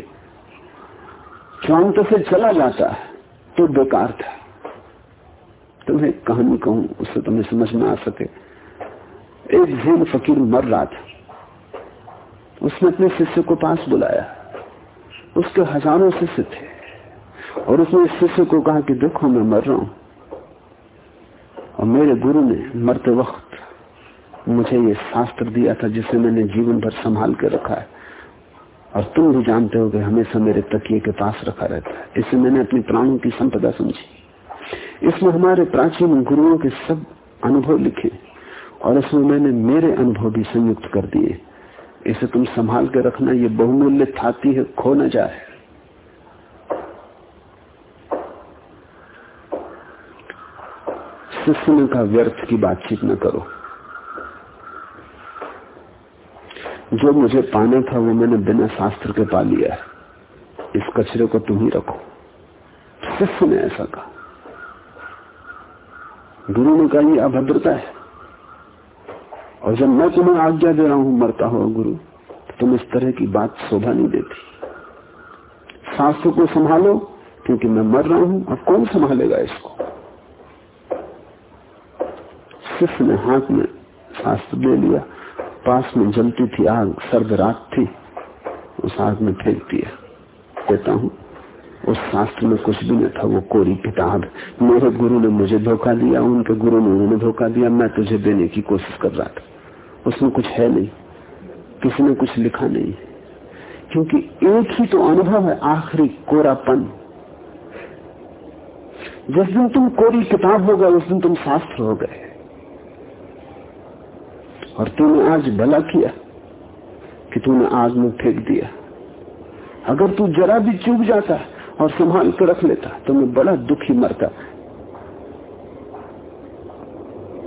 चौंत से चला जाता तो बेकार था। तुम्हें कहानी कहूँ उससे तुम्हें समझ में आ सके। एक जैन फकीर मर रहा था। उसने अपने शिष्य को पास बुलाया। उसके हज़ारों शिष्य थे। और उसने शिष्य को कहा कि देखो, मैं मर रहा हूँ। और मेरे गुरु ने मरते वक्त मुझे ये शास्त्र दिया था जिसे मैंने जीवन भर संभाल के रखा है। और तुम भी जानते हो कि हमेशा मेरे तकिए के पास रखा रहता है। इसे मैंने अपनी प्राणों की संपदा समझी। इसमें हमारे प्राचीन गुरुओं के सब अनुभव लिखे और इसमें मैंने मेरे अनुभव भी संयुक्त कर दिए। इसे तुम संभाल के रखना, ये बहुमूल्य थाती है, खो न जाए। शिष्य ने कहा व्यर्थ की बातचीत न करो। जो मुझे पाना था वो मैंने बिना शास्त्र के पा लिया है। इस कचरे को तुम ही रखो। शिष्य ने ऐसा कहा। गुरु ने कहा अभद्रता है। और जब मैं तुम्हें आज्ञा दे रहा हूँ, मरता हो गुरु तो तुम इस तरह की बात शोभा नहीं देती। शास्त्र को संभालो, क्योंकि मैं मर रहा हूँ अब कौन संभालेगा इसको? शिष्य ने हाथ में शास्त्र दे लिया। पास में जलती थी आग, सर्द रात थी। उस आग में फेंक दिया। कहता हूँ। उस शास्त्र में कुछ भी न था, वो कोरी किताब मेरे गुरु ने मुझे धोखा दिया, उनके गुरु ने उन्होंने धोखा दिया। मैं तुझे देने की कोशिश कर रहा था। उसमें कुछ है नहीं। किसी ने कुछ लिखा नहीं? क्योंकि एक ही तो अनुभव है, आखिरी कोरापन। जिस दिन तुम कोरी किताब हो गए, उस दिन तुम शास्त्र हो गए। और तूने आज भला किया कि तूने आग में फेंक दिया। अगर तू जरा भी चूक जाता और संभाल कर रख लेता तो मैं बड़ा दुखी मरता।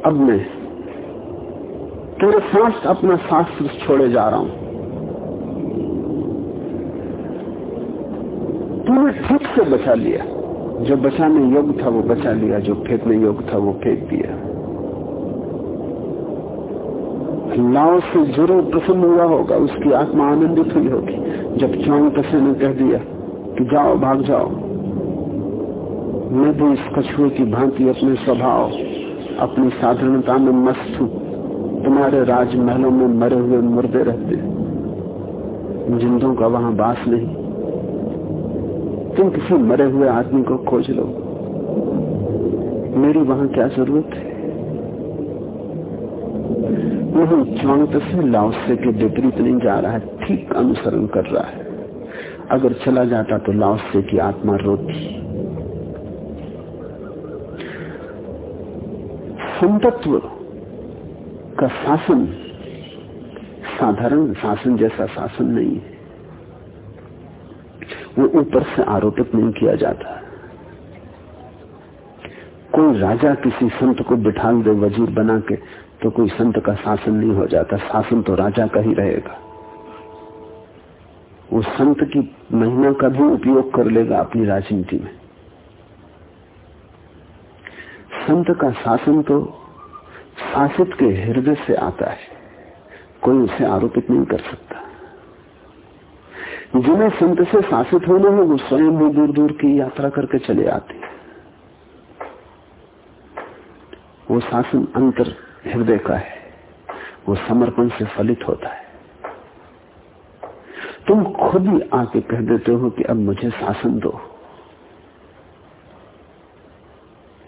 अब मैं तेरे सांस अपना शास्त्र छोड़े जा रहा हूँ। तूने ठीक से बचा लिया। जो बचाने योग्य था, वो बचा लिया। जो फेंकने योग्य था, वो फेंक दिया। लाओ से ज़रूर प्रसन्न हुआ होगा, उसकी आत्मा आनंदित हुई होगी। जब चौंग तसे ने कह दिया कि जाओ, भाग जाओ। मैं भी इस कछुए की भांति अपने स्वभाव, अपनी साधारणता में मस्त हूँ। तुम्हारे राजमहलों में मरे हुए मुर्दे रहते जिंदों का वहाँ बास नहीं। तुम किसी मरे हुए आदमी को खोज लो। मेरी वहाँ क्या ज़रूरत है? वही च्वांग से लाओसे के विपरीत नहीं जा रहा है, ठीक अनुसरण कर रहा है। अगर चला जाता तो लाओसे की आत्मा रोती। संतत्व का शासन, साधारण शासन जैसा शासन नहीं है। वो ऊपर से आरोपित नहीं किया जाता। कोई राजा किसी संत को बिठा दे, वज़ीर बना के तो कोई संत का शासन नहीं हो जाता। शासन तो राजा का ही रहेगा। वो संत की महिमा का भी उपयोग कर लेगा अपनी राजनीति में। संत का शासन तो शासित के हृदय से आता है। कोई उसे आरोपित नहीं कर सकता। जिन्हें संत से शासित होने है, वो स्वयं ही दूर दूर की यात्रा करके चले आते वो शासन अंतर हृदय का है, वो समर्पण से फलित होता है। तुम खुद ही आके कह देते हो कि अब मुझे शासन दो।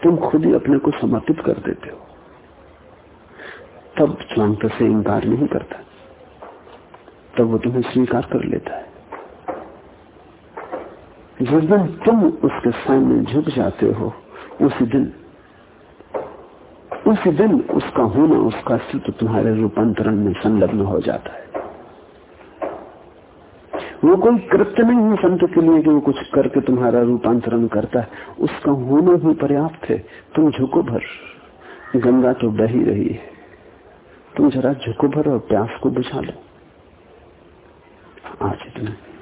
तुम खुद ही अपने को समर्पित कर देते हो। तब स्वांत से इंकार नहीं करता। तब वो तुम्हें स्वीकार कर लेता है। जिस दिन तुम उसके सामने झुक जाते हो, उसी दिन उसी दिन उसका होना, उसका अस्तित्व तुम्हारे रूपांतरण में संलग्न हो जाता है। वो कोई कृत्य नहीं है संत के लिए कि वो कुछ करके तुम्हारा रूपांतरण करता है। उसका होना भी पर्याप्त है। तुम झुको भर। गंगा तो बह ही रही है। तुम जरा झुको भर और प्यास को बुझा लो। आज इतना।